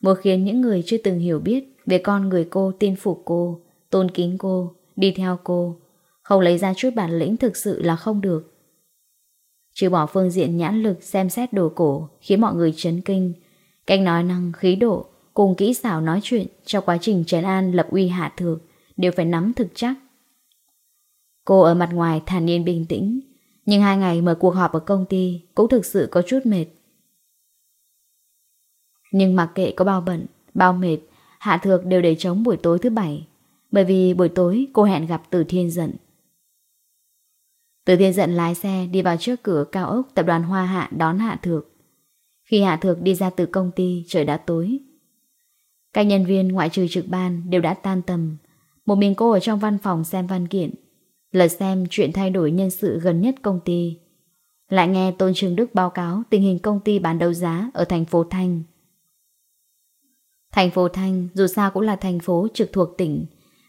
Một khiến những người chưa từng hiểu biết về con người cô tin phục cô, tôn kính cô, đi theo cô. Không lấy ra chút bản lĩnh thực sự là không được. Chứ bỏ phương diện nhãn lực xem xét đồ cổ khiến mọi người chấn kinh. Cách nói năng, khí độ, cùng kỹ xảo nói chuyện trong quá trình trấn an lập uy hạ thược đều phải nắm thực chắc. Cô ở mặt ngoài thản nhiên bình tĩnh, nhưng hai ngày mở cuộc họp ở công ty cũng thực sự có chút mệt. Nhưng mặc kệ có bao bận, bao mệt, Hạ Thược đều để chống buổi tối thứ bảy, bởi vì buổi tối cô hẹn gặp Từ Thiên Dận. Từ Thiên Dận lái xe đi vào trước cửa cao ốc tập đoàn Hoa Hạ đón Hạ Thược. Khi Hạ Thược đi ra từ công ty, trời đã tối. Các nhân viên ngoại trừ trực ban đều đã tan tầm. Một mình cô ở trong văn phòng xem văn kiện Lật xem chuyện thay đổi nhân sự gần nhất công ty. Lại nghe Tôn trường Đức báo cáo tình hình công ty bán đấu giá ở thành phố Thanh. Thành phố Thanh, dù sao cũng là thành phố trực thuộc tỉnh.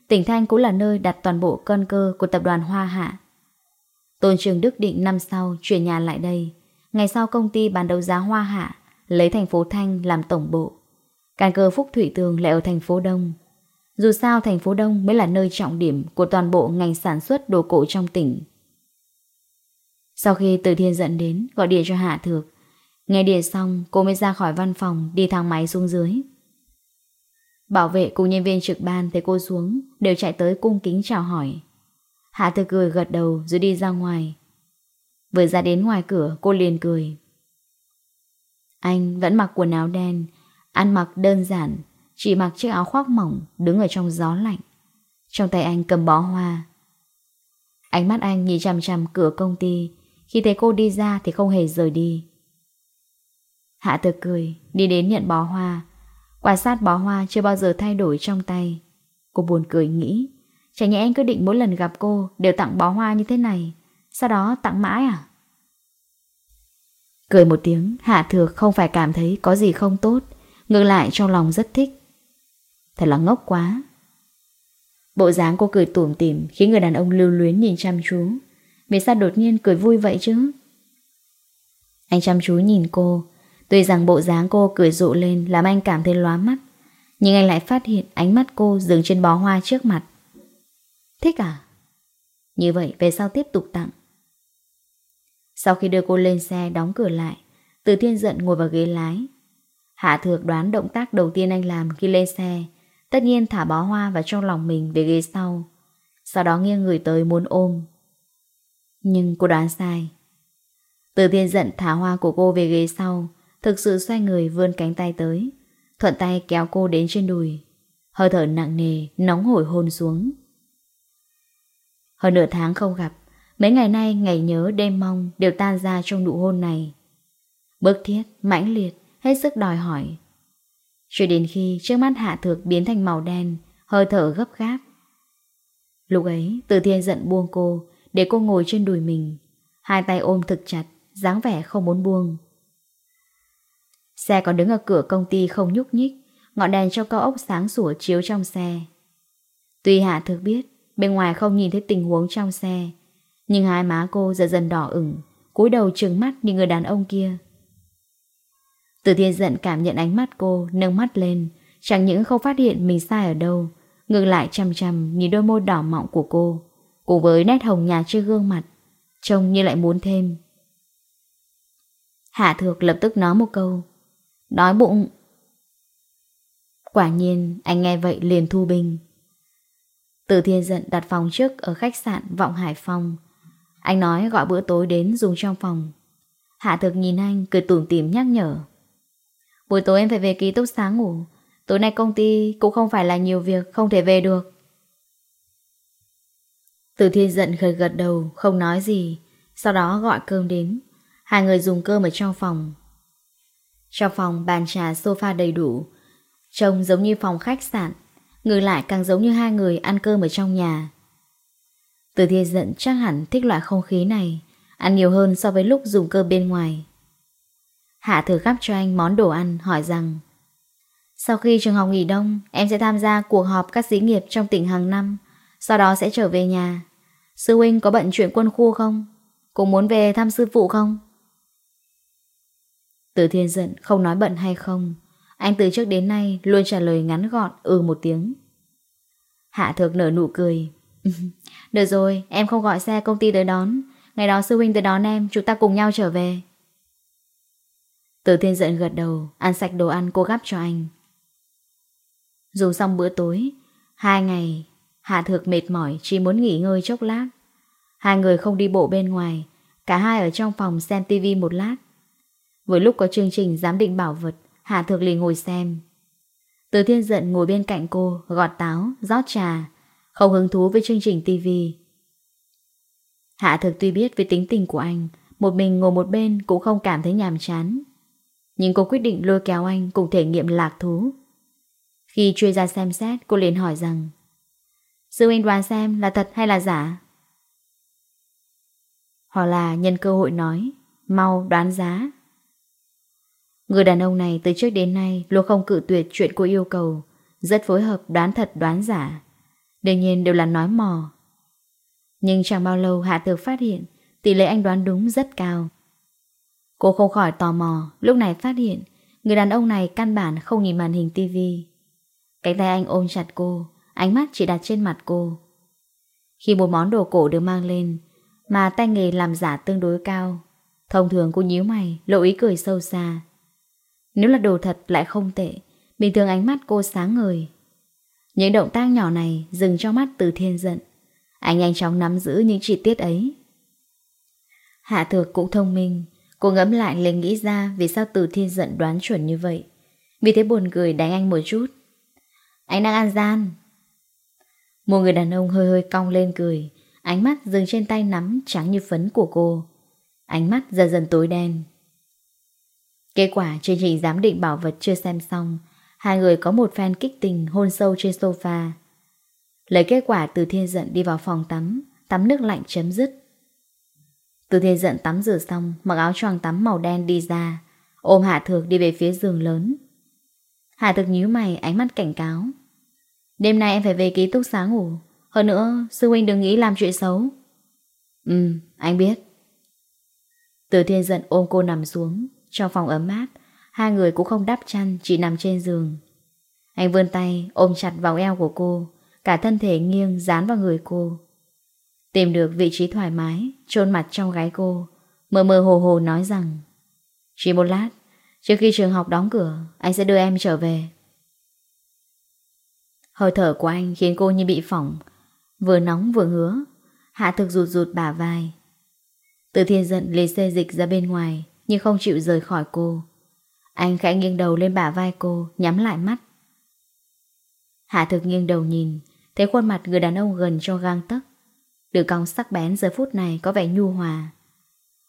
Tỉnh Thanh cũng là nơi đặt toàn bộ cơn cơ của tập đoàn Hoa Hạ. Tôn trường Đức định năm sau chuyển nhà lại đây. Ngày sau công ty bán đấu giá Hoa Hạ, lấy thành phố Thanh làm tổng bộ. Càn cơ Phúc Thủy Tường lại ở thành phố Đông. Dù sao thành phố Đông mới là nơi trọng điểm của toàn bộ ngành sản xuất đồ cổ trong tỉnh. Sau khi Từ Thiên dẫn đến, gọi điện cho Hạ Thược. Nghe điện xong, cô mới ra khỏi văn phòng, đi thang máy xuống dưới. Bảo vệ cùng nhân viên trực ban thấy cô xuống, đều chạy tới cung kính chào hỏi. Hạ Thược cười gật đầu rồi đi ra ngoài. Vừa ra đến ngoài cửa, cô liền cười. Anh vẫn mặc quần áo đen, ăn mặc đơn giản, chỉ mặc chiếc áo khoác mỏng, Đứng ở trong gió lạnh. Trong tay anh cầm bó hoa. Ánh mắt anh nhìn chằm chằm cửa công ty. Khi thấy cô đi ra thì không hề rời đi. Hạ tử cười, Đi đến nhận bó hoa. Quan sát bó hoa chưa bao giờ thay đổi trong tay. Cô buồn cười nghĩ Chả nhẽ anh cứ định mỗi lần gặp cô Đều tặng bó hoa như thế này, Sau đó tặng mãi à? Cười một tiếng, Hạ Thược không phải cảm thấy có gì không tốt, Ngược lại trong lòng rất thích. Thật là ngốc quá. Bộ dáng cô cười tủm tìm Khiến người đàn ông lưu luyến nhìn chăm chú. Vì sao đột nhiên cười vui vậy chứ? Anh chăm chú nhìn cô. Tuy rằng bộ dáng cô cười rộ lên Làm anh cảm thấy lóa mắt, Nhưng anh lại phát hiện ánh mắt cô Dừng trên bó hoa trước mặt. Thích à? Như vậy về sau tiếp tục tặng. Sau khi đưa cô lên xe Đóng cửa lại, Từ thiên giận ngồi vào ghế lái. Hạ thược đoán động tác đầu tiên anh làm khi lên xe Tất nhiên thả bó hoa vào trong lòng mình về ghế sau. Sau đó nghiêng người tới muốn ôm. Nhưng cô đoán sai. Từ thiên giận thả hoa của cô về ghế sau Thực sự xoay người vươn cánh tay tới Thuận tay kéo cô đến trên đùi. Hơi thở nặng nề Nóng hổi hôn xuống. Hơn nửa tháng không gặp Mấy ngày nay ngày nhớ đêm mong Đều tan ra trong nụ hôn này. Bức thiết, mãnh liệt Hết sức đòi hỏi. Cho đến khi trước mắt Hạ Thược biến thành màu đen, Hơi thở gấp gáp. Lúc ấy, Từ Thiên giận buông cô Để cô ngồi trên đùi mình. Hai tay ôm thực chặt, dáng vẻ không muốn buông. Xe còn đứng ở cửa công ty không nhúc nhích, Ngọn đèn cho cao ốc sáng sủa chiếu trong xe. Tuy Hạ Thược biết, Bên ngoài không nhìn thấy tình huống trong xe, Nhưng hai má cô dần dần đỏ ửng, cúi đầu trừng mắt như người đàn ông kia. Từ thiên giận cảm nhận ánh mắt cô, nâng mắt lên, chẳng những không phát hiện mình sai ở đâu, ngừng lại chăm chăm nhìn đôi môi đỏ mọng của cô, cùng với nét hồng nhạt trên gương mặt, trông như lại muốn thêm. Hạ thược lập tức nói một câu, đói bụng. Quả nhiên, anh nghe vậy liền thu bình. Từ thiên giận đặt phòng trước ở khách sạn Vọng Hải Phong, Anh nói gọi bữa tối đến dùng trong phòng. Hạ Thược nhìn anh cười tủm tìm nhắc nhở. Buổi tối em phải về ký túc sáng ngủ. Tối nay công ty cũng không phải là nhiều việc, Không thể về được. Từ thiên giận gật gật đầu, Không nói gì. Sau đó gọi cơm đến. Hai người dùng cơm ở trong phòng. Trong phòng bàn trà sofa đầy đủ. Trông giống như phòng khách sạn. Ngược lại càng giống như hai người ăn cơm ở trong nhà. Từ thiên giận chắc hẳn thích loại không khí này. Ăn nhiều hơn so với lúc dùng cơm bên ngoài. Hạ thử gắp cho anh món đồ ăn hỏi rằng Sau khi trường học nghỉ đông Em sẽ tham gia cuộc họp các sĩ nghiệp trong tỉnh hàng năm Sau đó sẽ trở về nhà Sư huynh có bận chuyện quân khu không? Cũng muốn về thăm sư phụ không? Từ thiên giận không nói bận hay không Anh từ trước đến nay luôn trả lời ngắn gọn ừ một tiếng Hạ thược nở nụ cười Được rồi, em không gọi xe công ty tới đón Ngày đó sư huynh tới đón em Chúng ta cùng nhau trở về từ thiên giận gật đầu, ăn sạch đồ ăn cô gắp cho anh. dù xong bữa tối, hai ngày, Hạ Thược mệt mỏi chỉ muốn nghỉ ngơi chốc lát. Hai người không đi bộ bên ngoài, cả hai ở trong phòng xem tivi một lát. Với lúc có chương trình giám định bảo vật, Hạ Thược liền ngồi xem. Từ thiên giận ngồi bên cạnh cô, gọt táo, rót trà, không hứng thú với chương trình tivi. Hạ Thược tuy biết về tính tình của anh, một mình ngồi một bên cũng không cảm thấy nhàm chán. Nhưng cô quyết định lôi kéo anh cùng thể nghiệm lạc thú Khi chuyên gia xem xét cô liền hỏi rằng Sư huynh đoán xem là thật hay là giả Họ là nhân cơ hội nói Mau đoán giá Người đàn ông này từ trước đến nay luôn không cự tuyệt chuyện cô yêu cầu, rất phối hợp đoán thật đoán giả. Đương nhiên đều là nói mò. Nhưng chẳng bao lâu Hạ Thực phát hiện tỷ lệ anh đoán đúng rất cao. Cô không khỏi tò mò, lúc này phát hiện người đàn ông này căn bản không nhìn màn hình tivi. Cánh tay anh ôm chặt cô, ánh mắt chỉ đặt trên mặt cô. Khi một món đồ cổ được mang lên, mà tay nghề làm giả tương đối cao, thông thường cô nhíu mày, lộ ý cười sâu xa. Nếu là đồ thật lại không tệ, bình thường ánh mắt cô sáng ngời. Những động tác nhỏ này dừng cho mắt từ thiên giận. Anh nhanh chóng nắm giữ những chi tiết ấy. Hạ thược cũng thông minh, Cô ngẫm lại liền nghĩ ra vì sao từ thiên giận đoán chuẩn như vậy. Vì thế buồn cười đánh anh một chút. Anh đang ăn gian. Một người đàn ông hơi hơi cong lên cười. Ánh mắt dừng trên tay nắm trắng như phấn của cô. Ánh mắt dần dần tối đen. Kết quả chương trình giám định bảo vật chưa xem xong. Hai người có một fan kích tình hôn sâu trên sofa. Lấy kết quả từ thiên giận đi vào phòng tắm. Tắm nước lạnh chấm dứt. Từ thiên giận tắm rửa xong, mặc áo choàng tắm màu đen đi ra, ôm Hạ Thược đi về phía giường lớn. Hạ Thược nhíu mày, ánh mắt cảnh cáo. Đêm nay em phải về ký túc sáng ngủ, hơn nữa sư huynh đừng nghĩ làm chuyện xấu. Ừ, anh biết. Từ thiên giận ôm cô nằm xuống, trong phòng ấm áp, hai người cũng không đắp chăn, chỉ nằm trên giường. Anh vươn tay, ôm chặt vào eo của cô, cả thân thể nghiêng dán vào người cô. Tìm được vị trí thoải mái, chôn mặt trong gái cô, Mơ mơ hồ hồ nói rằng, Chỉ một lát, Trước khi trường học đóng cửa, Anh sẽ đưa em trở về. Hơi thở của anh khiến cô như bị phỏng, Vừa nóng vừa ngứa, Hạ thực rụt rụt bả vai. Từ thiên giận lê xe dịch ra bên ngoài, Nhưng không chịu rời khỏi cô. Anh khẽ nghiêng đầu lên bả vai cô, Nhắm lại mắt. Hạ thực nghiêng đầu nhìn, Thấy khuôn mặt người đàn ông gần cho gang tấc. Đường cong sắc bén giờ phút này có vẻ nhu hòa.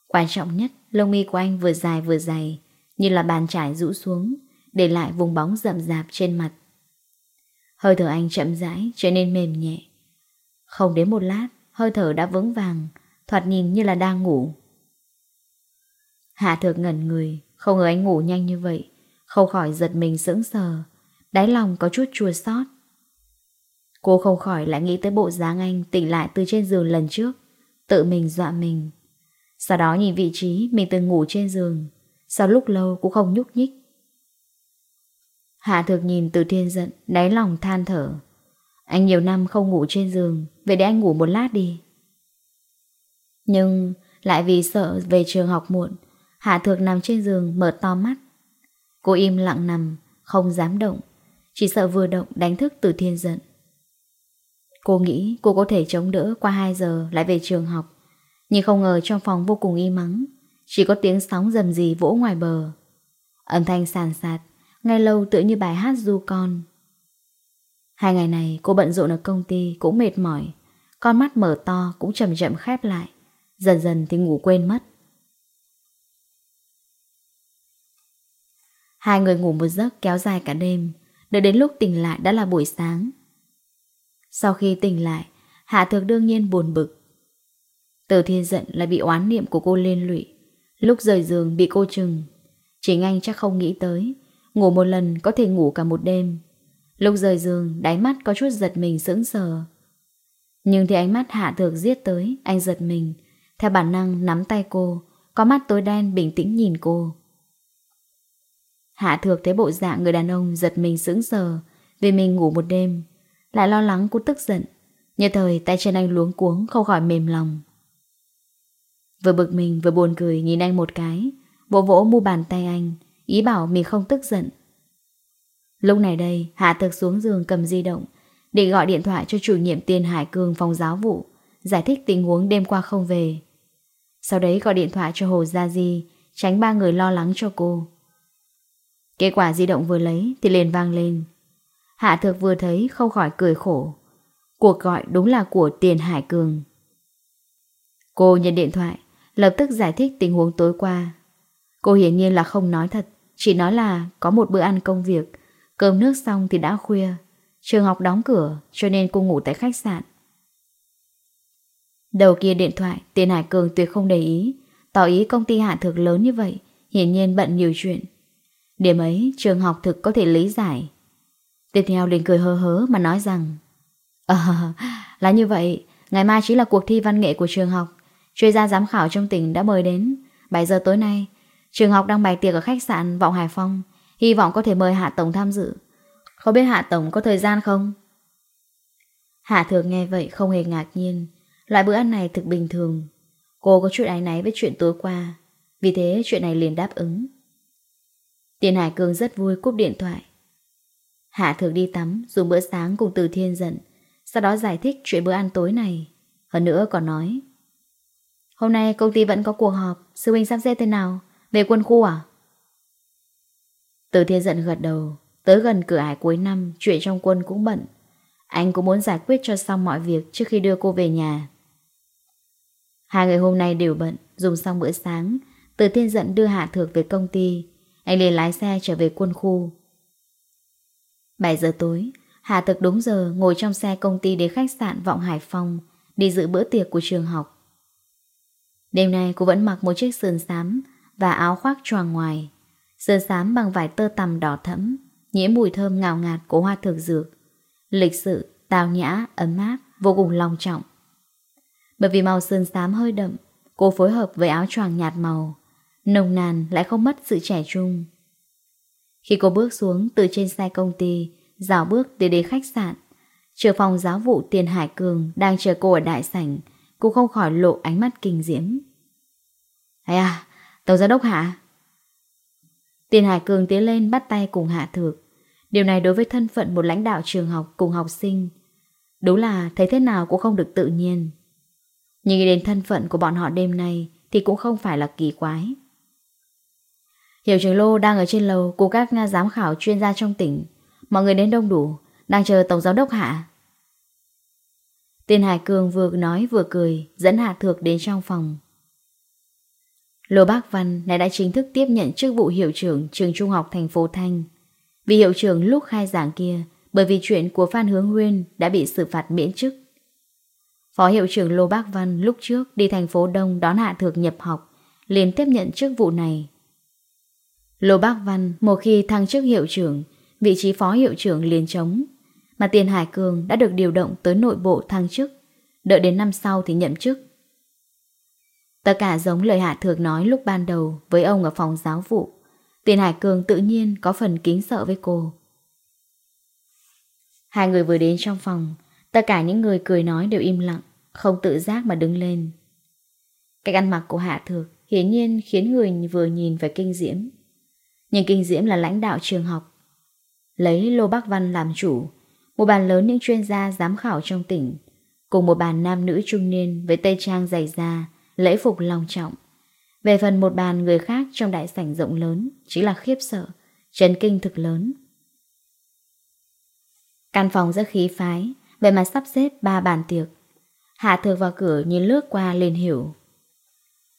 Quan trọng nhất, lông mi của anh vừa dài vừa dày, như là bàn trải rũ xuống, để lại vùng bóng rậm rạp trên mặt. Hơi thở anh chậm rãi, trở nên mềm nhẹ. Không đến một lát, hơi thở đã vững vàng, thoạt nhìn như là đang ngủ. Hạ thược ngẩn người, không ngờ anh ngủ nhanh như vậy, không khỏi giật mình sững sờ, đáy lòng có chút chua xót Cô không khỏi lại nghĩ tới bộ dáng anh tỉnh lại từ trên giường lần trước. Tự mình dọa mình. Sau đó nhìn vị trí mình từng ngủ trên giường. Sau lúc lâu cũng không nhúc nhích. Hạ thực nhìn từ thiên giận, đáy lòng than thở. Anh nhiều năm không ngủ trên giường, về để anh ngủ một lát đi. Nhưng lại vì sợ về trường học muộn, Hạ Thược nằm trên giường mở to mắt. Cô im lặng nằm, không dám động, chỉ sợ vừa động đánh thức từ thiên giận. Cô nghĩ cô có thể chống đỡ qua 2 giờ lại về trường học. Nhưng không ngờ trong phòng vô cùng im mắng, chỉ có tiếng sóng dầm dì vỗ ngoài bờ. Âm thanh sàn sạt, ngay lâu tựa như bài hát du con. Hai ngày này cô bận rộn ở công ty cũng mệt mỏi, con mắt mở to cũng chậm chậm khép lại, dần dần thì ngủ quên mất. Hai người ngủ một giấc kéo dài cả đêm, đợi đến lúc tỉnh lại đã là buổi sáng. Sau khi tỉnh lại, Hạ Thược đương nhiên buồn bực. Từ thiên giận lại bị oán niệm của cô lên lụy. Lúc rời giường bị cô trừng. Chính anh chắc không nghĩ tới. Ngủ một lần có thể ngủ cả một đêm. Lúc rời giường, đáy mắt có chút giật mình sững sờ. Nhưng thì ánh mắt Hạ Thược giết tới, anh giật mình. Theo bản năng nắm tay cô, có mắt tối đen bình tĩnh nhìn cô. Hạ Thược thấy bộ dạng người đàn ông giật mình sững sờ vì mình ngủ một đêm lại lo lắng cô tức giận. Nhờ thời tay trên anh luống cuống, Không khỏi mềm lòng. Vừa bực mình, vừa buồn cười, nhìn anh một cái. Vỗ vỗ mu bàn tay anh, Ý bảo mình không tức giận. Lúc này đây, Hạ thực xuống giường cầm di động, Để gọi điện thoại cho chủ nhiệm tiền Hải Cương phòng giáo vụ, Giải thích tình huống đêm qua không về. Sau đấy gọi điện thoại cho Hồ Gia Di, Tránh ba người lo lắng cho cô. Kết quả di động vừa lấy Thì liền vang lên. Hạ Thược vừa thấy không khỏi cười khổ. Cuộc gọi đúng là của Tiền Hải Cường. Cô nhận điện thoại, lập tức giải thích tình huống tối qua. Cô hiển nhiên là không nói thật, chỉ nói là có một bữa ăn công việc, cơm nước xong thì đã khuya. Trường học đóng cửa cho nên cô ngủ tại khách sạn. Đầu kia điện thoại, Tiền Hải Cường tuyệt không để ý, tỏ ý công ty Hạ Thược lớn như vậy, hiển nhiên bận nhiều chuyện. Điểm ấy trường học thực có thể lý giải Tiếp theo liền cười hơ hớ mà nói rằng À, là như vậy, ngày mai chỉ là cuộc thi văn nghệ của trường học. Chuyên gia giám khảo trong tỉnh đã mời đến. 7 giờ tối nay, trường học đang bày tiệc ở khách sạn Vọng Hải Phong. Hy vọng có thể mời Hạ Tổng tham dự. Không biết Hạ Tổng có thời gian không? Hạ thường nghe vậy không hề ngạc nhiên. Loại bữa ăn này thực bình thường. Cô có chút ái náy với chuyện tối qua. Vì thế chuyện này liền đáp ứng. Tiền Hải Cương rất vui cúp điện thoại. Hạ thường đi tắm, dùng bữa sáng cùng Từ Thiên giận, Sau đó giải thích chuyện bữa ăn tối này. Hơn nữa còn nói, Hôm nay công ty vẫn có cuộc họp, Sư huynh sắp xếp thế nào? Về quân khu à? Từ Thiên giận gật đầu, Tới gần cửa ải cuối năm, Chuyện trong quân cũng bận. Anh cũng muốn giải quyết cho xong mọi việc Trước khi đưa cô về nhà. Hai người hôm nay đều bận, Dùng xong bữa sáng, Từ Thiên giận đưa Hạ Thược về công ty. Anh liền lái xe trở về quân khu. 7 giờ tối, Hà thực đúng giờ ngồi trong xe công ty đến khách sạn Vọng Hải Phòng đi dự bữa tiệc của trường học. Đêm nay cô vẫn mặc một chiếc sườn xám và áo khoác tròn ngoài. Sườn xám bằng vải tơ tằm đỏ thẫm, nhiễm mùi thơm ngào ngạt của hoa thực dược. Lịch sự, tào nhã, ấm áp, vô cùng long trọng. Bởi vì màu sườn xám hơi đậm, cô phối hợp với áo tròn nhạt màu. Nồng nàn lại không mất sự trẻ trung. Khi cô bước xuống từ trên xe công ty, dạo bước để đến khách sạn, trưởng phòng giáo vụ Tiền Hải Cường đang chờ cô ở đại sảnh, cô không khỏi lộ ánh mắt kinh diễm. Hay à, Tổng giám đốc hả? Tiền Hải Cường tiến lên bắt tay cùng Hạ Thược. Điều này đối với thân phận một lãnh đạo trường học cùng học sinh, đúng là thấy thế nào cũng không được tự nhiên. Nhưng đến thân phận của bọn họ đêm nay thì cũng không phải là kỳ quái. Hiệu trưởng Lô đang ở trên lầu của các giám khảo chuyên gia trong tỉnh. Mọi người đến đông đủ, đang chờ Tổng Giáo đốc Hạ. Tên Hải Cường vừa nói vừa cười, dẫn Hạ Thược đến trong phòng. Lô Bác Văn này đã chính thức tiếp nhận chức vụ hiệu trưởng trường trung học thành phố Thanh. Vì hiệu trưởng lúc khai giảng kia, bởi vì chuyện của Phan Hướng Huyên đã bị xử phạt miễn chức. Phó hiệu trưởng Lô Bác Văn lúc trước đi thành phố Đông đón Hạ Thược nhập học, liền tiếp nhận chức vụ này. Lô Bác Văn một khi thăng chức hiệu trưởng, vị trí phó hiệu trưởng liền trống, mà Tiền Hải Cường đã được điều động tới nội bộ thăng chức, đợi đến năm sau thì nhậm chức. Tất cả giống lời Hạ Thược nói lúc ban đầu với ông ở phòng giáo vụ, Tiền Hải Cường tự nhiên có phần kính sợ với cô. Hai người vừa đến trong phòng, tất cả những người cười nói đều im lặng, không tự giác mà đứng lên. Cách ăn mặc của Hạ Thược hiển nhiên khiến người vừa nhìn phải kinh diễm. Nhưng Kinh Diễm là lãnh đạo trường học. Lấy Lô Bắc Văn làm chủ, một bàn lớn những chuyên gia giám khảo trong tỉnh, cùng một bàn nam nữ trung niên với tây trang dày da, lễ phục long trọng. Về phần một bàn người khác trong đại sảnh rộng lớn, chỉ là khiếp sợ, chấn kinh thực lớn. Căn phòng rất khí phái, vậy mà sắp xếp ba bàn tiệc. Hạ thược vào cửa nhìn lướt qua liền hiểu.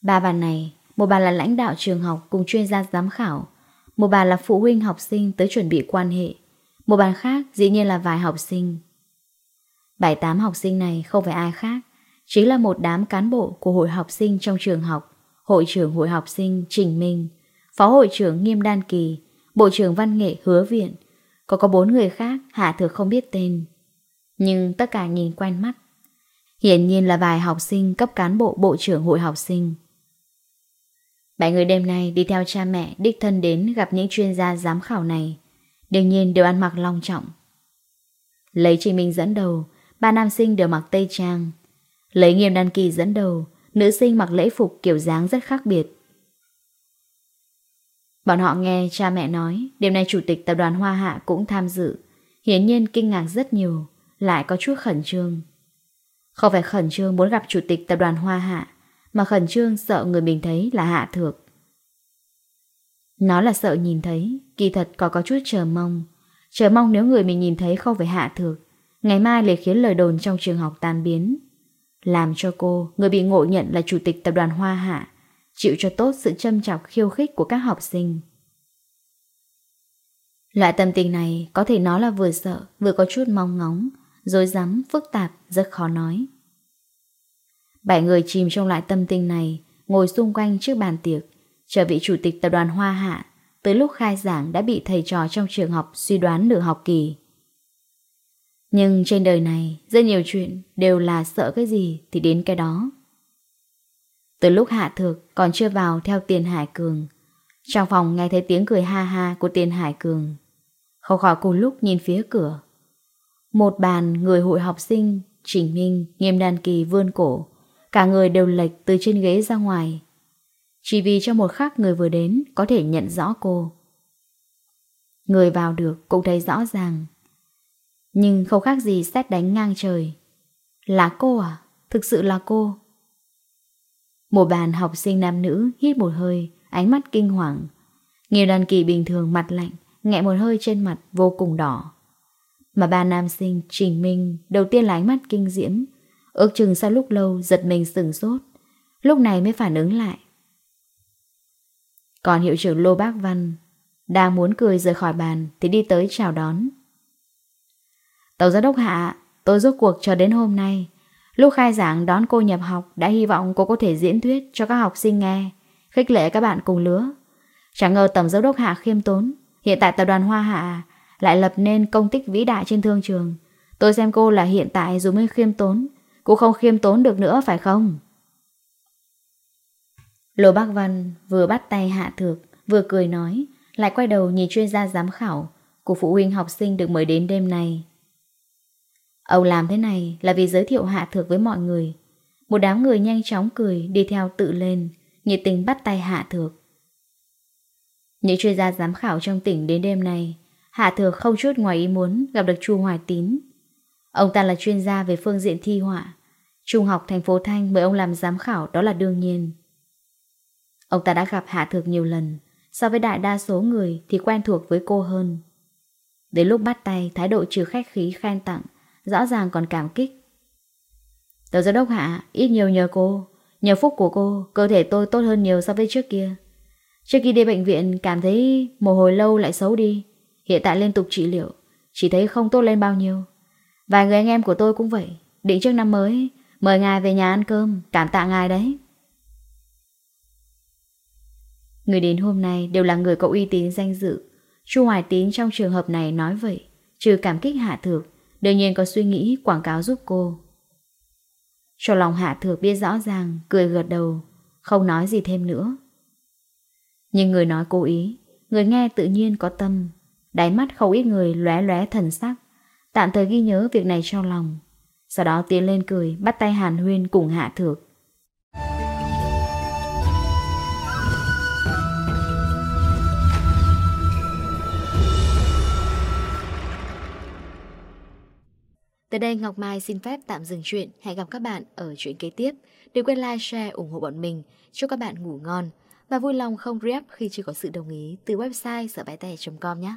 Ba bàn này, một bàn là lãnh đạo trường học cùng chuyên gia giám khảo, một bàn là phụ huynh học sinh tới chuẩn bị quan hệ. Một bàn khác dĩ nhiên là vài học sinh. 7-8 học sinh này không phải ai khác, Chính là một đám cán bộ của hội học sinh trong trường học, Hội trưởng hội học sinh Trình Minh, Phó hội trưởng Nghiêm Đan Kỳ, Bộ trưởng Văn nghệ Hứa Viện. Còn có bốn người khác Hạ thừa không biết tên. Nhưng tất cả nhìn quen mắt. Hiển nhiên là vài học sinh cấp cán bộ bộ trưởng hội học sinh. Bảy người đêm nay đi theo cha mẹ đích thân đến gặp những chuyên gia giám khảo này. Đương nhiên đều ăn mặc long trọng. Lấy Trịnh Minh dẫn đầu, ba nam sinh đều mặc tây trang. Lấy Nghiêm Đan Kỳ dẫn đầu, nữ sinh mặc lễ phục kiểu dáng rất khác biệt. Bọn họ nghe cha mẹ nói, đêm nay chủ tịch tập đoàn Hoa Hạ cũng tham dự. Hiển nhiên kinh ngạc rất nhiều, lại có chút khẩn trương. Không phải khẩn trương muốn gặp chủ tịch tập đoàn Hoa Hạ, mà khẩn trương sợ người mình thấy là Hạ Thược. Nó là sợ nhìn thấy, kỳ thật có có chút chờ mong. Chờ mong nếu người mình nhìn thấy không phải Hạ Thược, ngày mai lại khiến lời đồn trong trường học tan biến. Làm cho cô, người bị ngộ nhận là chủ tịch tập đoàn Hoa Hạ, chịu cho tốt sự châm chọc khiêu khích của các học sinh. Loại tâm tình này có thể nó là vừa sợ, vừa có chút mong ngóng, dối rắm phức tạp, rất khó nói. Bảy người chìm trong loại tâm tình này, ngồi xung quanh trước bàn tiệc, trở vị chủ tịch tập đoàn Hoa Hạ, tới lúc khai giảng đã bị thầy trò trong trường học suy đoán nửa học kỳ. Nhưng trên đời này, rất nhiều chuyện đều là sợ cái gì thì đến cái đó. Từ lúc Hạ Thược còn chưa vào theo Tiền Hải Cường, trong phòng nghe thấy tiếng cười ha ha của Tiền Hải Cường. Không khỏi cùng lúc nhìn phía cửa. Một bàn người hội học sinh, Trình Minh, Nghiêm Đàn Kỳ vươn cổ, Cả người đều lệch từ trên ghế ra ngoài. Chỉ vì cho một khắc người vừa đến Có thể nhận rõ cô. Người vào được cũng thấy rõ ràng. Nhưng không khác gì xét đánh ngang trời. Là cô à? Thực sự là cô? Một bàn học sinh nam nữ hít một hơi, Ánh mắt kinh hoàng. Nhiều đàn kỳ bình thường mặt lạnh Nghẹ một hơi trên mặt vô cùng đỏ. Mà ba nam sinh Trình Minh đầu tiên là ánh mắt kinh diễm Ước chừng sau lúc lâu giật mình sừng sốt. Lúc này mới phản ứng lại. Còn hiệu trưởng Lô Bác Văn Đang muốn cười rời khỏi bàn Thì đi tới chào đón. Tổng giám đốc Hạ, Tôi rốt cuộc cho đến hôm nay, Lúc khai giảng đón cô nhập học Đã hy vọng cô có thể diễn thuyết cho các học sinh nghe, Khích lệ các bạn cùng lứa. Chẳng ngờ tầm giám đốc Hạ khiêm tốn, Hiện tại tập đoàn Hoa Hạ Lại lập nên công tích vĩ đại trên thương trường. Tôi xem cô là hiện tại dù mới khiêm tốn Cô không khiêm tốn được nữa phải không? Lô Bác Văn vừa bắt tay Hạ Thược, vừa cười nói, lại quay đầu nhìn chuyên gia giám khảo của phụ huynh học sinh được mời đến đêm nay. Ông làm thế này là vì giới thiệu Hạ Thược với mọi người. Một đám người nhanh chóng cười đi theo tự lên, nhiệt tình bắt tay Hạ Thược. Những chuyên gia giám khảo trong tỉnh đến đêm nay, Hạ Thược không chút ngoài ý muốn gặp được Chu Hoài Tín. Ông ta là chuyên gia về phương diện thi họa, Trung học thành phố Thanh mời ông làm giám khảo đó là đương nhiên. Ông ta đã gặp Hạ Thược nhiều lần, so với đại đa số người thì quen thuộc với cô hơn. Đến lúc bắt tay, thái độ trừ khách khí khen tặng, rõ ràng còn cảm kích. Tờ giám đốc Hạ, ít nhiều nhờ cô, nhờ phúc của cô, cơ thể tôi tốt hơn nhiều so với trước kia. Trước khi đi bệnh viện cảm thấy mồ hôi lâu lại xấu đi, hiện tại liên tục trị liệu, chỉ thấy không tốt lên bao nhiêu. Vài người anh em của tôi cũng vậy, định trước năm mới, Mời ngài về nhà ăn cơm, cảm tạ ngài đấy. Người đến hôm nay đều là người có uy tín danh dự. Chu Hoài Tín trong trường hợp này nói vậy, trừ cảm kích Hạ Thược, đương nhiên có suy nghĩ quảng cáo giúp cô. Cho lòng Hạ Thược biết rõ ràng, cười gật đầu, không nói gì thêm nữa. Nhưng người nói cố ý, người nghe tự nhiên có tâm, đáy mắt không ít người lóe lóe thần sắc, tạm thời ghi nhớ việc này trong lòng. Sau đó tiến lên cười Bắt tay Hàn Huyên cùng Hạ Thược Tới đây Ngọc Mai xin phép tạm dừng chuyện. Hẹn gặp các bạn ở chuyện kế tiếp. Đừng quên like, share, ủng hộ bọn mình. Chúc các bạn ngủ ngon. Và vui lòng không rep khi chưa có sự đồng ý từ website sởbáitè.com nhé.